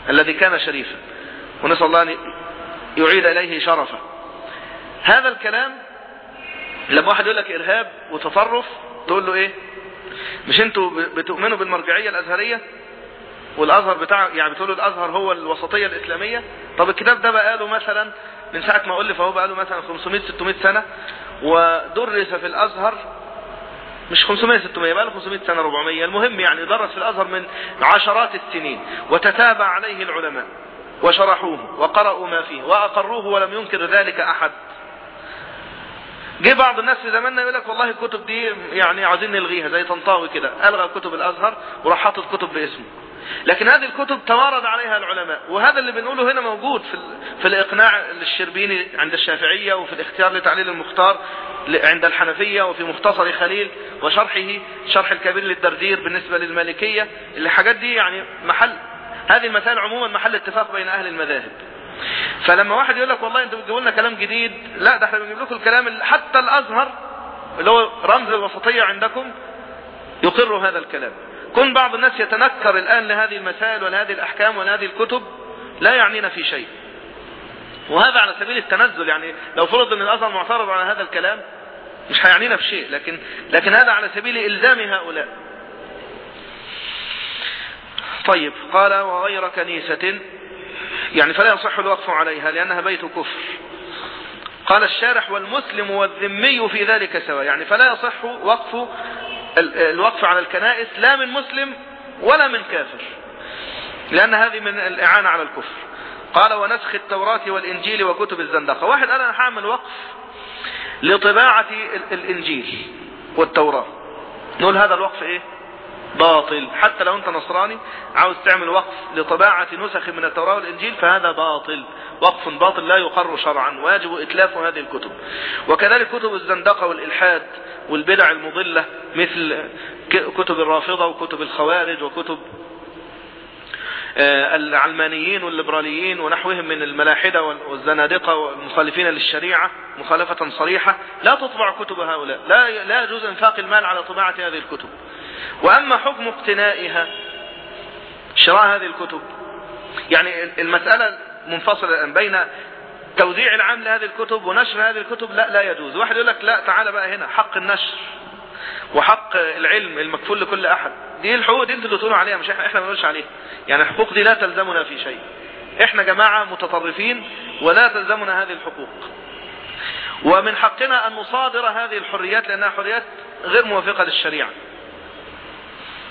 S1: الذي كان شريفا ونسأل الله أن يعيد إليه شرفه. هذا الكلام لما واحد يقول لك إرهاب وتطرف تقول له إيه؟ مش أنتوا بتؤمنوا بالمرجعية الأزهرية؟ والأزهر بتاع يعني بتقولوا الأزهر هو الوسطية الإسلامية؟ طب الكتاب ده بقاله مثلا من ساعة ما ألف فهو بقاله مثلا 500-600 سنة ودرس في الأزهر مش 500 600 بقى له 500 سنة 400 المهم يعني درس الأزهر من عشرات السنين وتتابع عليه العلماء وشرحوه وقرأوا ما فيه وأقروه ولم ينكر ذلك أحد. جه بعض الناس في زماننا يقول لك والله الكتب دي يعني عايزين نلغيها زي طنطاوي كده. ألغى كتب الأزهر وراح حاطط كتب باسمه. لكن هذه الكتب توارد عليها العلماء وهذا اللي بنقوله هنا موجود في, في الإقناع الشربيني عند الشافعية وفي الاختيار لتعليل المختار عند الحنفية وفي مختصر خليل وشرحه شرح الكبير للدردير بالنسبة للمالكية الحاجات دي يعني محل هذه المسائل عموما محل اتفاق بين أهل المذاهب. فلما واحد يقول لك والله أنتوا بتجيبوا لنا كلام جديد لا ده إحنا بنجيب لكم الكلام حتى الأزهر اللي هو رمز الوسطية عندكم يقر هذا الكلام. كن بعض الناس يتنكر الآن لهذه المسائل ولهذه الأحكام ولهذه الكتب لا يعنينا في شيء. وهذا على سبيل التنزل يعني لو فرض ان الازهر معترض على هذا الكلام مش هيعنينا في شيء. لكن لكن هذا على سبيل إلزام هؤلاء. طيب قال وغير كنيسة يعني فلا يصح الوقف عليها لأنها بيت كفر. قال الشارح والمسلم والذمي في ذلك سواء. يعني فلا يصح وقف الوقف على الكنائس لا من مسلم ولا من كافر. لأن هذه من الإعانة على الكفر. قال ونسخ التوراة والإنجيل وكتب الزندقة. واحد قال أنا هعمل وقف لطباعة الإنجيل والتوراة. نقول هذا الوقف إيه؟ باطل. حتى لو انت نصراني عاوز تعمل وقف لطباعة نسخ من التوراة والإنجيل فهذا باطل. وقف باطل لا يقر شرعا واجب إتلاف هذه الكتب. وكذلك كتب الزندقة والإلحاد والبدع المضلة مثل كتب الرافضة وكتب الخوارج وكتب آه، العلمانيين والليبراليين ونحوهم من الملاحدة والزنادقة والمخالفين للشريعة مخالفة صريحة. لا تطبع كتب هؤلاء. لا لا يجوز إنفاق المال على طباعة هذه الكتب. وأما حكم اقتنائها شراء هذه الكتب. يعني المسألة منفصلة الآن بين توزيع العام لهذه الكتب ونشر هذه الكتب لا لا يجوز. واحد يقول لك لا تعال بقى هنا حق النشر وحق العلم المكفول لكل أحد. دي الحقوق دي أنتوا اللي تقولوا عليها مش إحنا إحنا ما بنقولش عليها. يعني الحقوق دي لا تلزمنا في شيء. إحنا جماعة متطرفين ولا تلزمنا هذه الحقوق. ومن حقنا أن نصادر هذه الحريات لأنها حريات غير موافقة للشريعة.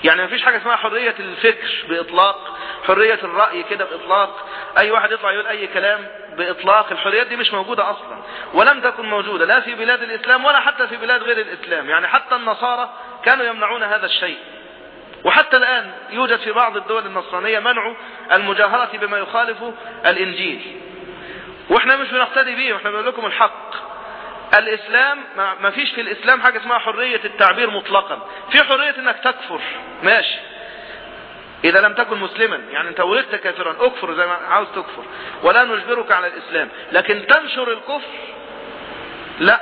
S1: يعني ما فيش حاجة اسمها حرية الفكر بإطلاق حرية الرأي كده بإطلاق. أي واحد يطلع يقول أي كلام بإطلاق الحريات دي مش موجودة أصلا ولم تكن موجودة لا في بلاد الإسلام ولا حتى في بلاد غير الإسلام. يعني حتى النصارى كانوا يمنعون هذا الشيء. وحتى الآن يوجد في بعض الدول النصرانية منع المجاهرة بما يخالف الإنجيل. وإحنا مش بنقتدي به وإحنا بنقول لكم الحق. الإسلام ما فيش في الإسلام حاجة اسمها حرية التعبير مطلقا. في حرية إنك تكفر. ماشي. إذا لم تكن مسلما. يعني أنت ولدت كافرا. أكفر زي ما عاوز تكفر. ولا نجبرك على الإسلام. لكن تنشر الكفر؟ لا.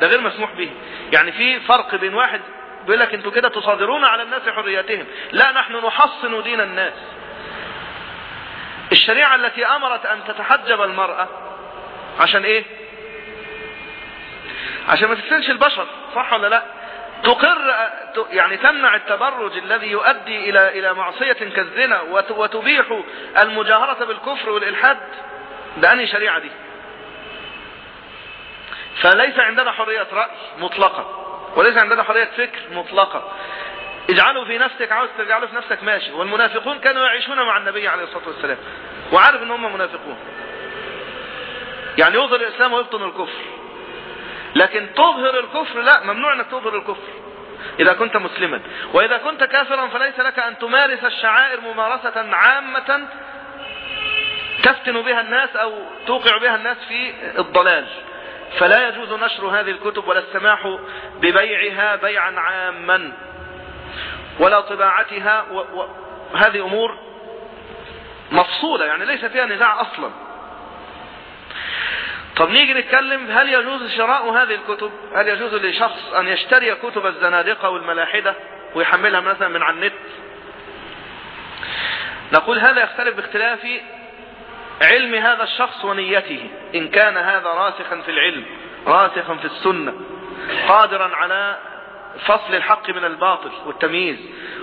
S1: ده غير مسموح به. يعني في فرق بين واحد بيقول لك أنتوا كده تصادرون على الناس حرياتهم لا نحن نحصن دين الناس. الشريعة التي أمرت أن تتحجب المرأة عشان إيه؟ عشان ما تفتنش البشر صح ولا لا؟ تقر يعني تمنع التبرج الذي يؤدي إلى إلى معصية كالزنا وتبيح المجاهرة بالكفر والإلحاد؟ أنهي شريعة دي؟ فليس عندنا حرية رأي مطلقة وليس عندنا حرية فكر مطلقة. اجعله في نفسك عاوز تجعله في نفسك ماشي. والمنافقون كانوا يعيشون مع النبي عليه الصلاة والسلام وعارف إن هم منافقون. يعني يظهر الإسلام ويبطن الكفر. لكن تظهر الكفر لا ممنوع إنك تظهر الكفر. إذا كنت مسلما. وإذا كنت كافرا فليس لك أن تمارس الشعائر ممارسة عامة تفتن بها الناس أو توقع بها الناس في الضلال. فلا يجوز نشر هذه الكتب ولا السماح ببيعها بيعا عاما ولا طباعتها وهذه أمور مفصولة يعني ليس فيها نزاع أصلا. طب نيجي نتكلم هل يجوز شراء هذه الكتب؟ هل يجوز لشخص أن يشتري كتب الزنادقة والملاحدة ويحملها مثلا من على النت؟ نقول هذا يختلف باختلاف علم هذا الشخص ونيته إن كان هذا راسخا في العلم راسخا في السنة قادرا على فصل الحق من الباطل والتمييز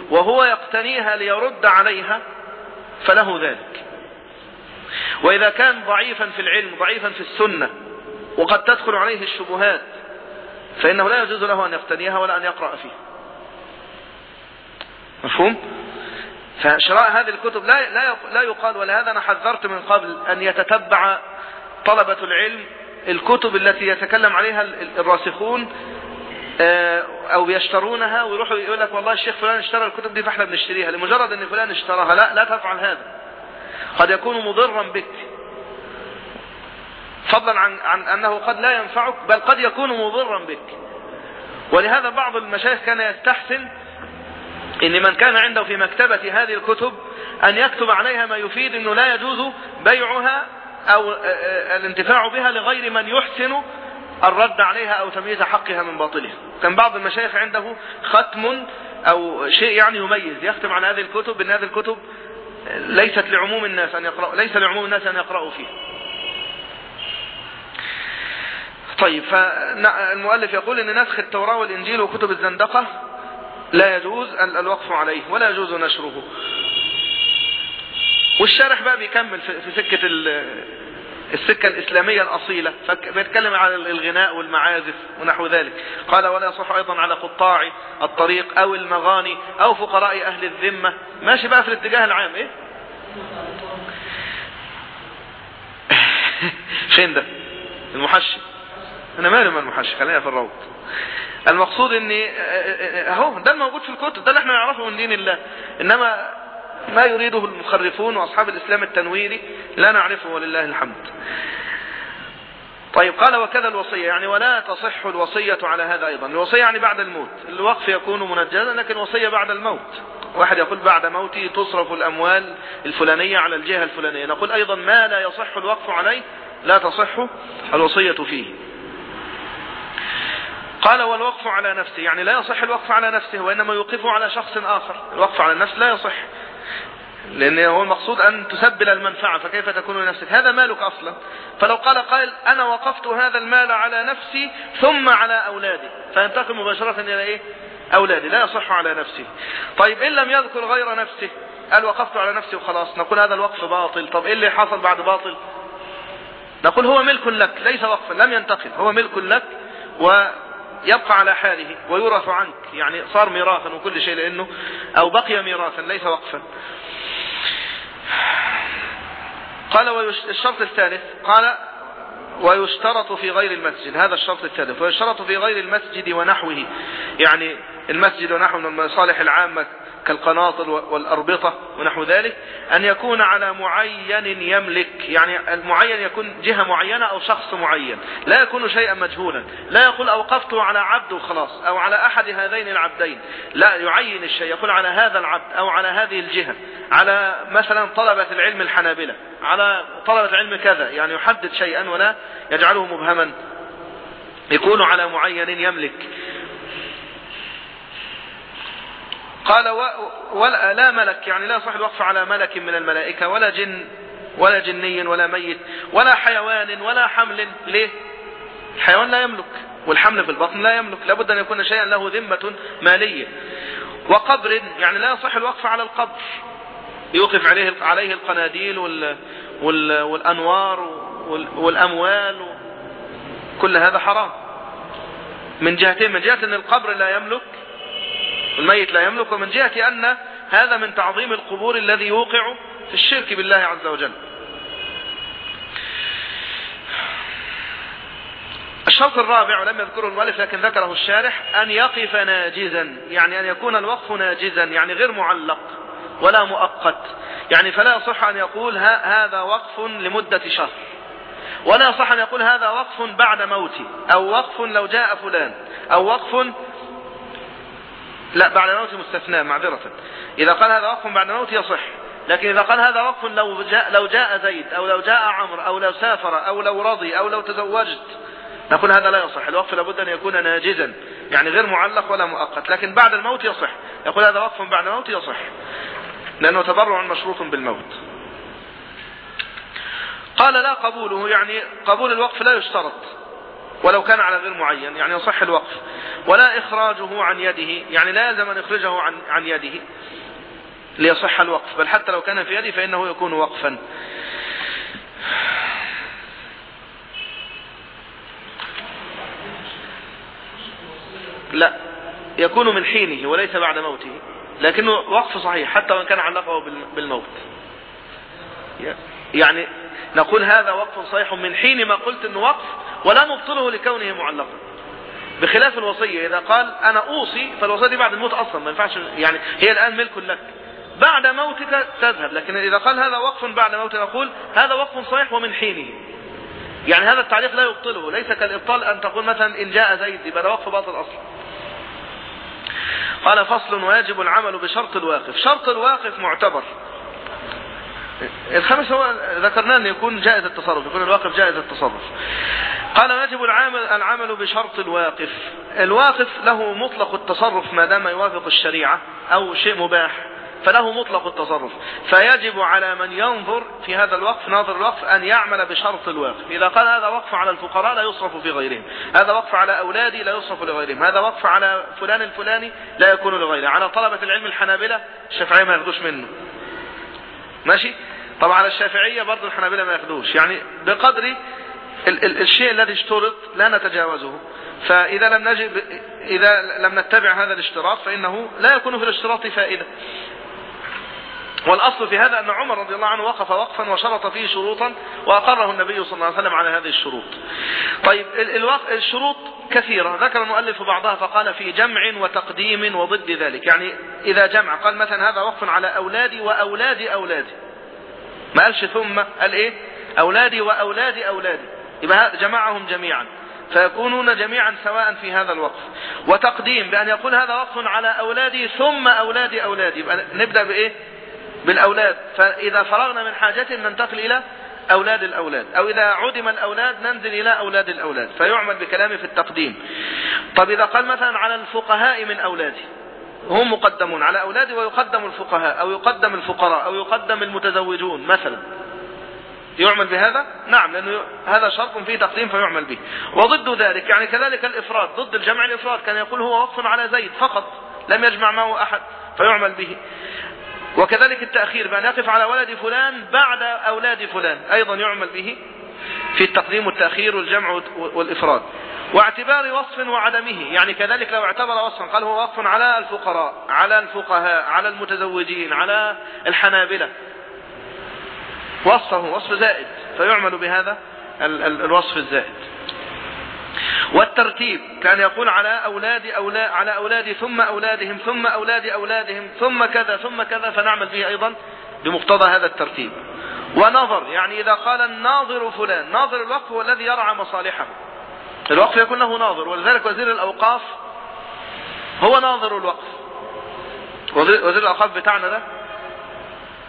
S1: وهو يقتنيها ليرد عليها فله ذلك. وإذا كان ضعيفا في العلم ضعيفا في السنة وقد تدخل عليه الشبهات فإنه لا يجوز له أن يقتنيها ولا أن يقرأ فيها. مفهوم؟ فشراء هذه الكتب لا لا لا يقال ولهذا أنا حذرت من قبل أن يتتبع طلبة العلم الكتب التي يتكلم عليها الراسخون آه، أو بيشترونها ويروحوا يقول لك والله الشيخ فلان اشترى الكتب دي فإحنا بنشتريها لمجرد إن فلان اشتراها. لا لا تفعل هذا. قد يكون مضرا بك. فضلا عن, عن أنه قد لا ينفعك بل قد يكون مضرا بك. ولهذا بعض المشايخ كان يستحسن إن من كان عنده في مكتبة هذه الكتب أن يكتب عليها ما يفيد إنه لا يجوز بيعها أو الانتفاع بها لغير من يحسن الرد عليها أو تمييز حقها من باطلها. كان بعض المشايخ عنده ختم أو شيء يعني يميز يختم على هذه الكتب إن هذه الكتب ليست لعموم الناس أن يقرأوا ليس لعموم الناس أن يقرأوا فيها طيب فالمؤلف يقول إن نسخ التوراة والإنجيل وكتب الزندقة لا يجوز الوقف عليه ولا يجوز نشره. والشارح بقى بيكمل في سكة السكة الإسلامية الأصيلة. فبيتكلم على الغناء والمعازف ونحو ذلك. قال ولا يصح أيضا على قطاع الطريق أو المغاني أو فقراء أهل الذمة. ماشي بقى في الاتجاه العام. إيه؟ [LAUGHS] فين ده؟ المحشي. أنا مالي من المحشي؟ خلينا في الروض المقصود ان أهو ده الموجود في الكتب ده اللي إحنا نعرفه من دين الله. إنما ما يريده المخرفون وأصحاب الإسلام التنويري لا نعرفه ولله الحمد. طيب قال وكذا الوصية يعني ولا تصح الوصية على هذا أيضا. الوصية يعني بعد الموت الوقف يكون منجزا لكن الوصية بعد الموت. واحد يقول بعد موتي تصرف الأموال الفلانية على الجهة الفلانية. نقول أيضا ما لا يصح الوقف عليه لا تصح الوصية فيه. قال والوقف على نفسه يعني لا يصح الوقف على نفسه وإنما يوقفه على شخص آخر. الوقف على النفس لا يصح لأن هو المقصود أن تسبل المنفعة فكيف تكون لنفسك؟ هذا مالك أصلا. فلو قال قائل أنا وقفت هذا المال على نفسي ثم على أولادي. فينتقل مباشرة إلى إيه؟ أولادي. لا يصح على نفسه. طيب إن لم يذكر غير نفسه قال وقفت على نفسي وخلاص. نقول هذا الوقف باطل. طب إيه اللي حصل بعد باطل؟ نقول هو ملك لك ليس وقفا لم ينتقل. هو ملك لك ويبقى على حاله ويورث عنك. يعني صار ميراثا وكل شيء لأنه أو بقي ميراثا ليس وقفا. قال والشرط الثالث قال ويشترط في غير المسجد. هذا الشرط الثالث. ويشترط في غير المسجد ونحوه. يعني المسجد ونحو من المصالح العامة كالقناطر والأربطة ونحو ذلك أن يكون على معين يملك يعني المعين يكون جهة معينة أو شخص معين لا يكون شيئا مجهولا لا يقول أوقفته على عبد وخلاص أو على أحد هذين العبدين لا يعين الشيء يقول على هذا العبد أو على هذه الجهة على مثلا طلبة العلم الحنابلة على طلبة العلم كذا يعني يحدد شيئا ولا يجعله مبهما يكون على معين يملك. قال ولا لا ملك يعني لا صح الوقف على ملك من الملائكة ولا جن ولا جني ولا ميت ولا حيوان ولا حمل. ليه؟ الحيوان لا يملك والحمل في البطن لا يملك لابد أن يكون شيئا له ذمة مالية. وقبر يعني لا يصح الوقف على القبر. يوقف عليه عليه القناديل وال وال والأنوار والأموال. كل هذا حرام. من جهتين من جهة أن القبر لا يملك الميت لا يملك ومن جهة أن هذا من تعظيم القبور الذي يوقع في الشرك بالله عز وجل. الشرط الرابع ولم يذكره المؤلف لكن ذكره الشارح أن يقف ناجزا يعني أن يكون الوقف ناجزا يعني غير معلق ولا مؤقت. يعني فلا يصح أن يقول هذا وقف لمدة شهر. ولا يصح أن يقول هذا وقف بعد موتي أو وقف لو جاء فلان أو وقف لا بعد موت مستثنى معذرة. إذا قال هذا وقف بعد موت يصح. لكن إذا قال هذا وقف لو جاء, لو جاء زيد أو لو جاء عمرو أو لو سافر أو لو رضي أو لو تزوجت نقول هذا لا يصح. الوقف لابد أن يكون ناجزا يعني غير معلق ولا مؤقت. لكن بعد الموت يصح. يقول هذا وقف بعد الموت يصح. لأنه تبرع مشروط بالموت. قال لا قبوله يعني قبول الوقف لا يشترط. ولو كان على غير معين يعني يصح الوقف ولا إخراجه عن يده يعني لا يلزم أن يخرجه عن, عن يده ليصح الوقف. بل حتى لو كان في يده فإنه يكون وقفا. لا يكون من حينه وليس بعد موته. لكنه وقف صحيح حتى وإن كان علقه بالموت. يعني نقول هذا وقف صحيح من حين ما قلت إنه وقف ولا نبطله لكونه معلقا. بخلاف الوصية إذا قال أنا أوصي فالوصية دي بعد الموت أصلا ما ينفعش يعني هي الآن ملك لك. بعد موتك تذهب لكن إذا قال هذا وقف بعد موتك نقول هذا وقف صحيح ومن حينه. يعني هذا التعليق لا يبطله ليس كالإبطال أن تقول مثلا إن جاء زيد يبقى ده وقف باطل أصلا. قال فصل واجب العمل بشرط الواقف. شرط الواقف معتبر. الخامس هو ذكرنا أن يكون جائز التصرف يكون الواقف جائز التصرف. قال يجب العمل, العمل بشرط الواقف. الواقف له مطلق التصرف ما دام يوافق الشريعة أو شيء مباح فله مطلق التصرف. فيجب على من ينظر في هذا الوقف ناظر الوقف أن يعمل بشرط الواقف. إذا قال هذا وقف على الفقراء لا يصرف في غيرهم هذا وقف على أولادي لا يصرف لغيرهم هذا وقف على فلان الفلاني لا يكون لغيره. على طلبة العلم الحنابلة الشافعية ما ياخدوش منه. ماشي؟ طبعا الشافعية برضه الحنابلة ما ياخدوش. يعني بقدر ال ال الشيء الذي اشترط لا نتجاوزه. فإذا لم نجد إذا لم نتبع هذا الاشتراط فإنه لا يكون في الاشتراط فائدة. والأصل في هذا أن عمر رضي الله عنه وقف وقفا وشرط فيه شروطا وأقره النبي صلى الله عليه وسلم على هذه الشروط. طيب الشروط كثيرة. ذكر المؤلف بعضها فقال في جمع وتقديم وضد ذلك. يعني إذا جمع قال مثلا هذا وقف على أولادي وأولاد أولادي ما قالش ثم قال إيه؟ أولادي وأولاد أولادي يبقى جمعهم جميعا. فيكونون جميعا سواء في هذا الوقف. وتقديم بأن يقول هذا وقف على أولادي ثم أولاد أولادي يبقى نبدأ بإيه؟ بالأولاد. فإذا فرغنا من حاجتهم ننتقل إلى أولاد الأولاد. أو إذا عدم الأولاد ننزل إلى أولاد الأولاد. فيعمل بكلامه في التقديم. طب إذا قال مثلا على الفقهاء من أولادي. هم مقدمون على أولادي ويقدم الفقهاء أو يقدم الفقراء أو يقدم المتزوجون مثلا. يعمل بهذا؟ نعم لأنه هذا شرط فيه تقديم فيعمل به. وضد ذلك يعني كذلك الإفراد ضد الجمع الإفراد كان يقول هو وقف على زيد فقط لم يجمع معه أحد فيعمل به. وكذلك التأخير بأن يقف على ولد فلان بعد أولاد فلان أيضا يعمل به في التقديم والتأخير والجمع والإفراد. واعتبار وصف وعدمه يعني كذلك لو اعتبر وصفا قال هو وصف على الفقراء على الفقهاء على المتزوجين على الحنابلة. وصفه وصف زائد فيعمل بهذا الوصف الزائد. والترتيب كان يقول على أولاد أولاد على أولاد ثم أولادهم ثم أولاد أولادهم ثم كذا ثم كذا فنعمل به أيضا بمقتضى هذا الترتيب. ونظر يعني إذا قال الناظر فلان ناظر الوقف هو الذي يرعى مصالحه. الوقف يكون له ناظر ولذلك وزير الأوقاف هو ناظر الوقف. وزير الأوقاف بتاعنا ده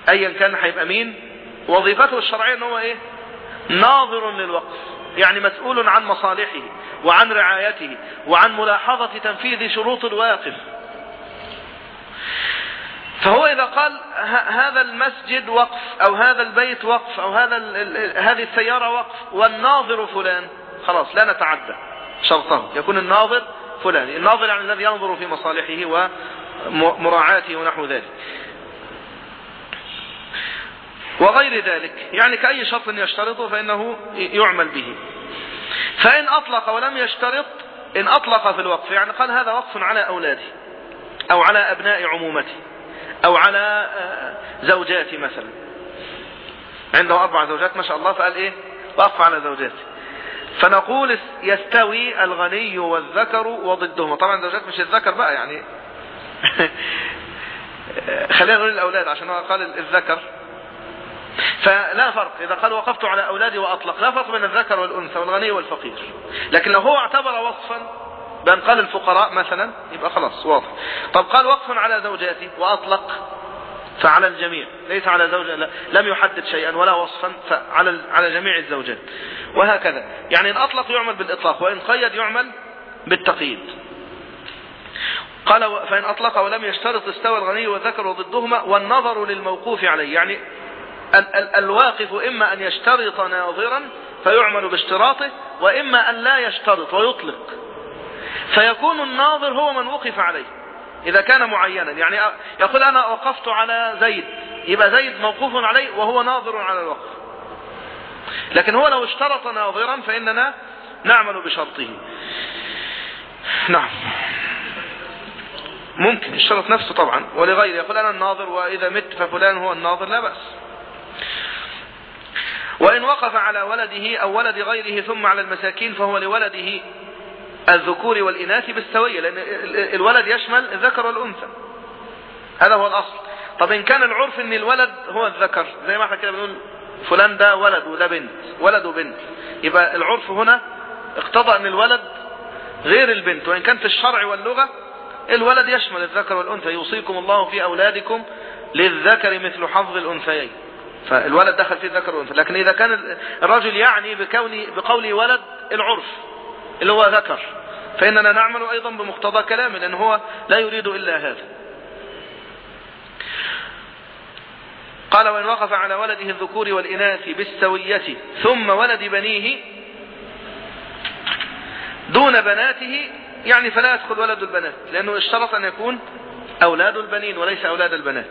S1: أيا كان هيبقى مين وظيفته الشرعية إن هو إيه؟ ناظر للوقف. يعني مسؤول عن مصالحه وعن رعايته وعن ملاحظة تنفيذ شروط الواقف. فهو إذا قال هذا المسجد وقف أو هذا البيت وقف أو هذا هذه السيارة وقف والناظر فلان خلاص لا نتعدى شرطه يكون الناظر فلان الناظر يعني الذي ينظر في مصالحه ومراعاته ونحو ذلك. وغير ذلك. يعني كأي شرط يشترطه فإنه يعمل به. فإن أطلق ولم يشترط إن أطلق في الوقف يعني قال هذا وقف على أولادي أو على أبناء عمومتي أو على آه، زوجاتي مثلا. عنده أربع زوجات ما شاء الله فقال إيه؟ وقف على زوجاتي فنقول يستوي الغني والذكر وضدهما. طبعا زوجات مش الذكر بقى يعني [LAUGHS] خلينا نقول الأولاد عشان هو قال الذكر. فلا فرق. إذا قال وقفت على أولادي وأطلق لا فرق بين الذكر والأنثى والغني والفقير. لكن لو هو اعتبر وصفا بأن قال الفقراء مثلا يبقى خلاص واضح. طب قال وقف على زوجاتي وأطلق فعلى الجميع. ليس على زوجة لا لم يحدد شيئا ولا وصفا فعلى على جميع الزوجات وهكذا. يعني إن أطلق يعمل بالإطلاق وإن قيد يعمل بالتقييد. قال فإن أطلق ولم يشترط استوى الغني والذكر وضدهما والنظر للموقوف عليه. يعني الواقف إما أن يشترط ناظرا فيعمل باشتراطه وإما أن لا يشترط ويطلق. فيكون الناظر هو من وقف عليه إذا كان معينا. يعني يقول أنا وقفت على زيد يبقى زيد موقوف عليه وهو ناظر على الوقف. لكن هو لو اشترط ناظرا فإننا نعمل بشرطه. نعم. ممكن اشترط نفسه طبعا ولغيره يقول أنا الناظر وإذا مت ففلان هو الناظر لا بأس. وإن وقف على ولده أو ولد غيره ثم على المساكين فهو لولده الذكور والإناث بالسوية لأن الولد يشمل الذكر والأنثى. هذا هو الأصل. طب إن كان العرف أن الولد هو الذكر زي ما إحنا كده بنقول فلان ده ولد وده بنت ولد وبنت. يبقى العرف هنا اقتضى أن الولد غير البنت وإن كان في الشرع واللغة الولد يشمل الذكر والأنثى. يوصيكم الله في أولادكم للذكر مثل حظ الأنثيين. فالولد دخل فيه الذكر والأنثى لكن إذا كان الرجل يعني بكون بقول ولد العرف اللي هو ذكر. فإننا نعمل أيضا بمقتضى كلامه لأن هو لا يريد إلا هذا. قال وإن وقف على ولده الذكور والإناث بالسوية ثم ولد بنيه دون بناته يعني فلا يدخل ولد البنات لأنه اشترط أن يكون أولاد البنين وليس أولاد البنات.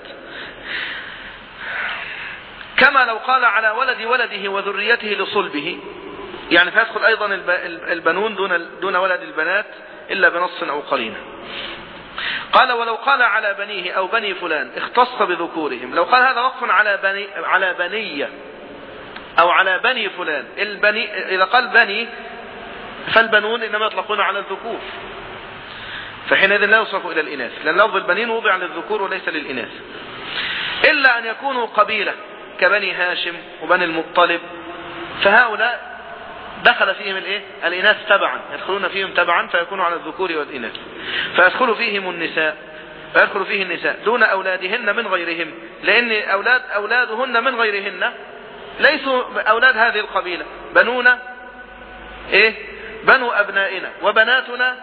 S1: كما لو قال على ولد ولده وذريته لصلبه. يعني فيدخل أيضا البنون دون, دون ولد البنات إلا بنص أو قرينة قال ولو قال على بنيه أو بني فلان اختص بذكورهم. لو قال هذا وقف على بني على بنية أو على بني فلان. البني إذا قال بني فالبنون إنما يطلقون على الذكور. فحينئذ لا يصرف إلى الإناث. لأن لفظ البنين وضع للذكور وليس للإناث. إلا أن يكونوا قبيلة. كبني هاشم وبني المطلب فهؤلاء دخل فيهم الإيه؟ الإناث تبعا يدخلون فيهم تبعا فيكونوا على الذكور والإناث. فيدخل فيهم النساء فيدخل فيه النساء دون أولادهن من غيرهم لأن أولاد أولادهن من غيرهن ليسوا أولاد هذه القبيلة بنونا إيه؟ بنو أبنائنا وبناتنا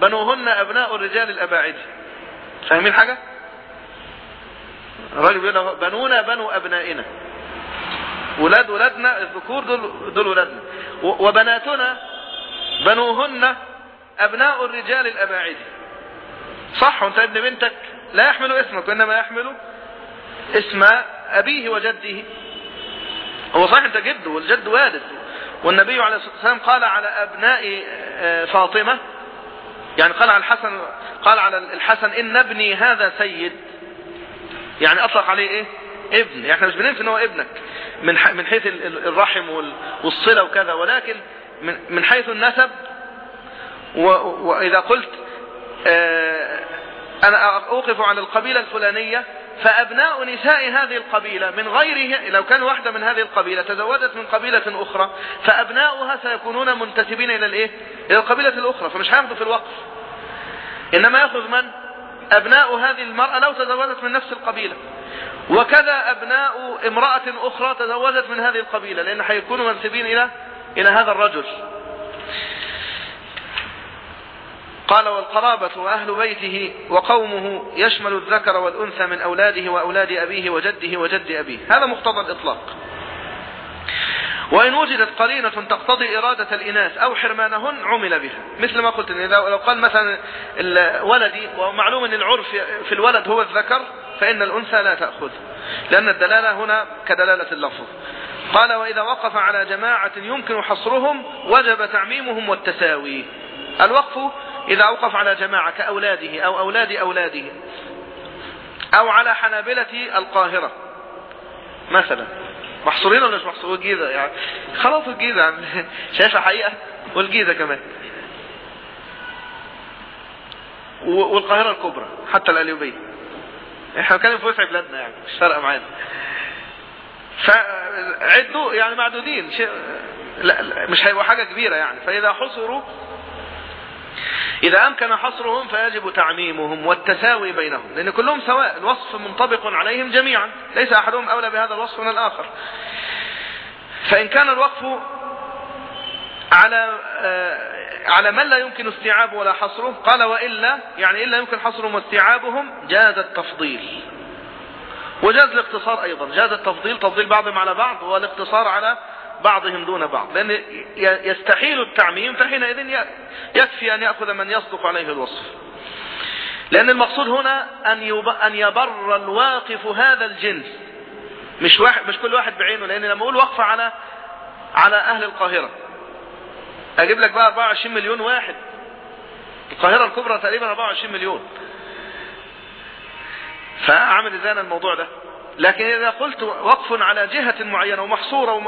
S1: بنوهن أبناء الرجال الأباعد. فاهمين حاجة؟ الراجل بيقول بنونا بنو أبنائنا. ولاد ولادنا الذكور دول دول ولادنا. وبناتنا بنوهن أبناء الرجال الأباعد. صح؟ وانت ابن بنتك. لا يحمل اسمك وانما يحمل اسم أبيه وجده. هو صحيح أنت جد والجد والد. والنبي عليه الصلاة والسلام قال على أبناء فاطمة يعني قال على الحسن قال على الحسن إن ابني هذا سيد. يعني أطلق عليه إيه؟ ابن. يعني إحنا مش بننفي إن هو ابنك. من من حيث الرحم والصلة وكذا. ولكن من من حيث النسب وإذا قلت أنا أوقف على القبيلة الفلانية فأبناء نساء هذه القبيلة من غيره لو كان واحدة من هذه القبيلة تزوجت من قبيلة أخرى فأبناؤها سيكونون منتسبين إلى الإيه؟ إلى القبيلة الأخرى. فمش هياخذوا في الوقف. إنما ياخذ من؟ أبناء هذه المرأة لو تزوجت من نفس القبيلة. وكذا أبناء امرأة أخرى تزوجت من هذه القبيلة لأن هيكونوا منسبين إلى إلى هذا الرجل. قال والقرابة وأهل بيته وقومه يشمل الذكر والأنثى من أولاده وأولاد أبيه وجده وجد أبيه. هذا مقتضى الإطلاق. وإن وجدت قرينة تقتضي إرادة الإناث أو حرمانهن عمل بها. مثل ما قلت إن لو قال مثلا ولدي ومعلوم أن العرف في الولد هو الذكر فإن الأنثى لا تأخذ لأن الدلالة هنا كدلالة اللفظ. قال وإذا وقف على جماعة يمكن حصرهم وجب تعميمهم والتساوي. الوقف إذا أوقف على جماعة كأولاده أو أولاد أولاده أو على حنابلة القاهرة. مثلا محصورين ولا مش محصورين الجيزة يعني. خلاص الجيزة يعني. [LAUGHS] شايفة حقيقة؟ والجيزة كمان. والقاهرة الكبرى حتى الأليوبية. إحنا بنتكلم في وسع بلادنا يعني مش فارقة معانا. فعدوا يعني معدودين. شيء لا, لا مش هيبقوا حاجة كبيرة يعني. فإذا حصروا إذا أمكن حصرهم فيجب تعميمهم والتساوي بينهم لأن كلهم سواء الوصف منطبق عليهم جميعا ليس أحدهم أولى بهذا الوصف من الآخر. فإن كان الوقف على على من لا يمكن استيعابه ولا حصره قال وإلا يعني إلا يمكن حصرهم واستيعابهم جاز التفضيل. وجاز الاقتصار أيضا جاز التفضيل تفضيل بعضهم على بعض والاقتصار على بعضهم دون بعض. لأن يستحيل التعميم فحينئذ يكفي أن يأخذ من يصدق عليه الوصف. لأن المقصود هنا أن أن يبر الواقف هذا الجنس مش واحد مش كل واحد بعينه لأن لما أقول وقف على على أهل القاهرة أجيب لك بقى 24 مليون واحد. القاهرة الكبرى تقريبا 24 مليون. فأعمل إزاي الموضوع ده. لكن إذا قلت وقف على جهة معينة ومحصورة وم...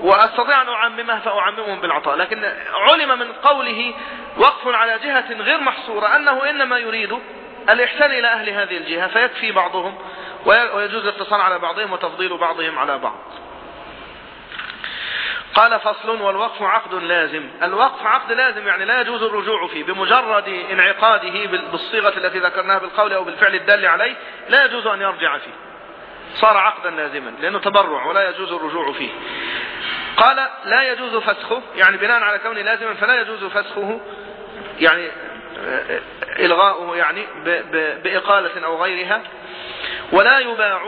S1: وأستطيع أن أعممها فأعممهم بالعطاء. لكن علم من قوله وقف على جهة غير محصورة أنه إنما يريد الإحسان إلى أهل هذه الجهة فيكفي بعضهم ويجوز الاقتصار على بعضهم وتفضيل بعضهم على بعض. قال فصل والوقف عقد لازم. الوقف عقد لازم يعني لا يجوز الرجوع فيه بمجرد انعقاده بالصيغة التي ذكرناها بالقول أو بالفعل الدال عليه لا يجوز أن يرجع فيه. صار عقدا لازما لأنه تبرع ولا يجوز الرجوع فيه. قال لا يجوز فسخه يعني بناء على كونه لازما فلا يجوز فسخه يعني إلغاؤه يعني بإقالة أو غيرها ولا يباع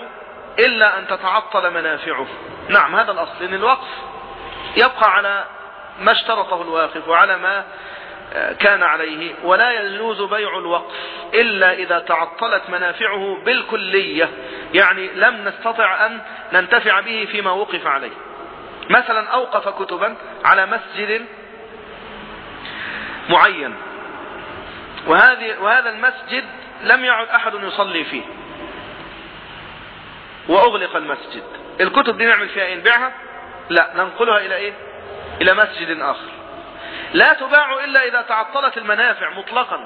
S1: إلا أن تتعطل منافعه. نعم هذا الأصل لأن الوقف يبقى على ما اشترطه الواقف وعلى ما كان عليه ولا يجوز بيع الوقف إلا إذا تعطلت منافعه بالكلية. يعني لم نستطع أن ننتفع به فيما وقف عليه. مثلا أوقف كتبا على مسجد معين. وهذه وهذا المسجد لم يعد أحد يصلي فيه. وأغلق المسجد. الكتب دي نعمل فيها إيه؟ نبيعها؟ لا ننقلها إلى إيه؟ إلى مسجد آخر. لا تباع إلا إذا تعطلت المنافع مطلقا.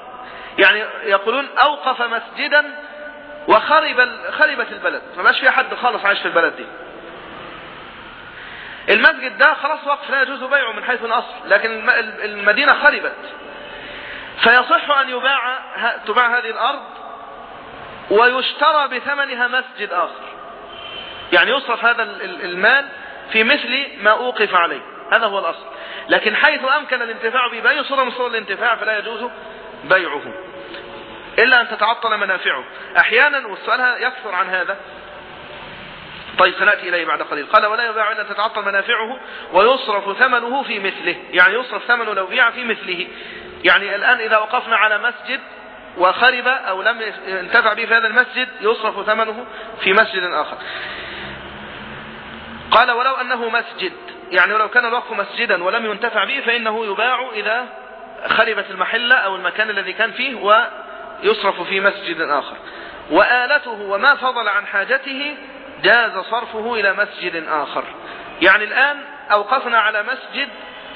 S1: يعني يقولون أوقف مسجدا وخرب خربت البلد. ما بقاش فيها حد خالص عايش في البلد دي. المسجد ده خلاص وقف لا يجوز بيعه من حيث الأصل لكن المدينة خربت. فيصح أن يباع تباع هذه الأرض ويشترى بثمنها مسجد آخر. يعني يصرف هذا المال في مثل ما أوقف عليه. هذا هو الأصل. لكن حيث أمكن الانتفاع به بأي صورة من صور الانتفاع فلا يجوز بيعه. إلا أن تتعطل منافعه. أحيانا والسؤال يكثر عن هذا. طيب سنأتي إليه بعد قليل. قال ولا يباع إلا تتعطل منافعه ويصرف ثمنه في مثله. يعني يصرف ثمنه لو بيع في مثله. يعني الآن إذا وقفنا على مسجد وخرب أو لم ينتفع به في هذا المسجد يصرف ثمنه في مسجد آخر. قال ولو أنه مسجد. يعني ولو كان الوقف مسجدا ولم ينتفع به فإنه يباع إذا خربت المحلة أو المكان الذي كان فيه ويصرف في مسجد آخر. وآلته وما فضل عن حاجته جاز صرفه إلى مسجد آخر. يعني الآن أوقفنا على مسجد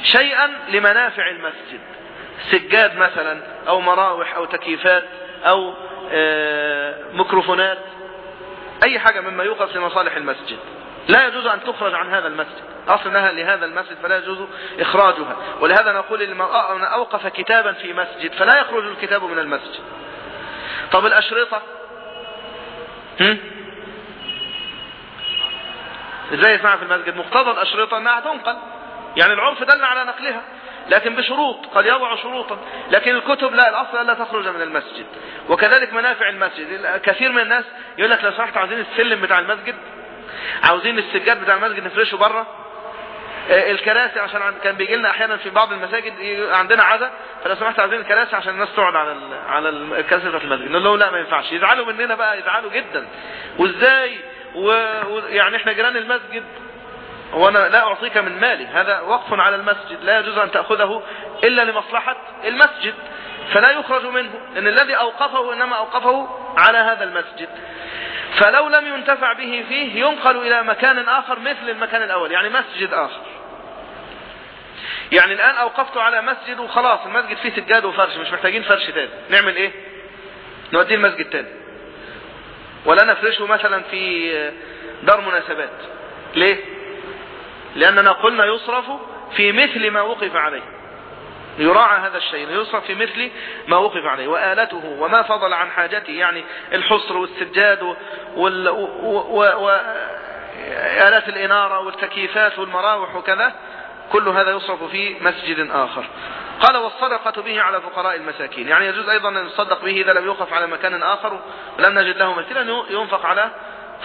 S1: شيئا لمنافع المسجد. سجاد مثلا أو مراوح أو تكييفات أو آه، ميكروفونات أي حاجة مما يوقف لمصالح المسجد. لا يجوز أن تخرج عن هذا المسجد. أصل أنها لهذا المسجد فلا يجوز إخراجها. ولهذا نقول لمن أوقف كتابا في مسجد فلا يخرج الكتاب من المسجد. طب الأشرطة؟ هم؟ إزاي يسمع في المسجد؟ مقتضى الأشرطة أنها تنقل. يعني العرف دل على نقلها. لكن بشروط قد يضع شروطا. لكن الكتب لا الأصل ألا تخرج من المسجد. وكذلك منافع المسجد. كثير من الناس يقول لك لو سمحت عاوزين السلم بتاع المسجد عاوزين السجاد بتاع المسجد نفرشه بره؟ آه، الكراسي عشان كان بيجي لنا أحيانا في بعض المساجد عندنا عزا فلو سمحت عايزين الكراسي عشان الناس تقعد على على الكراسي بتاعت المسجد. نقول له لا ما ينفعش. يزعلوا مننا بقى يزعلوا جدا. وإزاي؟ ويعني إحنا جيران المسجد وأنا لا أعطيك من مالي. هذا وقف على المسجد. لا يجوز أن تأخذه إلا لمصلحة المسجد. فلا يخرج منه إن الذي أوقفه إنما أوقفه على هذا المسجد. فلو لم ينتفع به فيه ينقل إلى مكان آخر مثل المكان الأول يعني مسجد آخر. يعني الآن أوقفت على مسجد وخلاص المسجد فيه سجاد وفرش مش محتاجين فرش تاني. نعمل إيه؟ نوديه المسجد تاني. ولا نفرشه مثلا في دار مناسبات. ليه؟ لأننا قلنا يصرف في مثل ما وقف عليه. يراعى هذا الشيء يصرف في مثل ما وقف عليه. وآلته وما فضل عن حاجته يعني الحصر والسجاد وآلات الإنارة والتكييفات والمراوح وكذا كل هذا يصرف في مسجد آخر. قال والصدقة به على فقراء المساكين. يعني يجوز أيضا أن يصدق به إذا لم يوقف على مكان آخر ولم نجد له مثلا ينفق على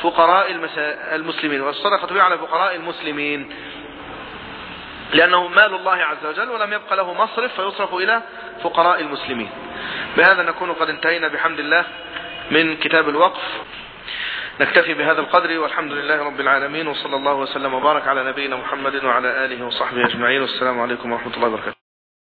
S1: فقراء المسلمين. والصدقة به على فقراء المسلمين. لأنه مال الله عز وجل ولم يبق له مصرف فيصرف إلى فقراء المسلمين. بهذا نكون قد انتهينا بحمد الله من كتاب الوقف. نكتفي بهذا القدر والحمد لله رب العالمين وصلى الله وسلم وبارك على نبينا محمد وعلى آله وصحبه أجمعين والسلام عليكم ورحمة الله وبركاته.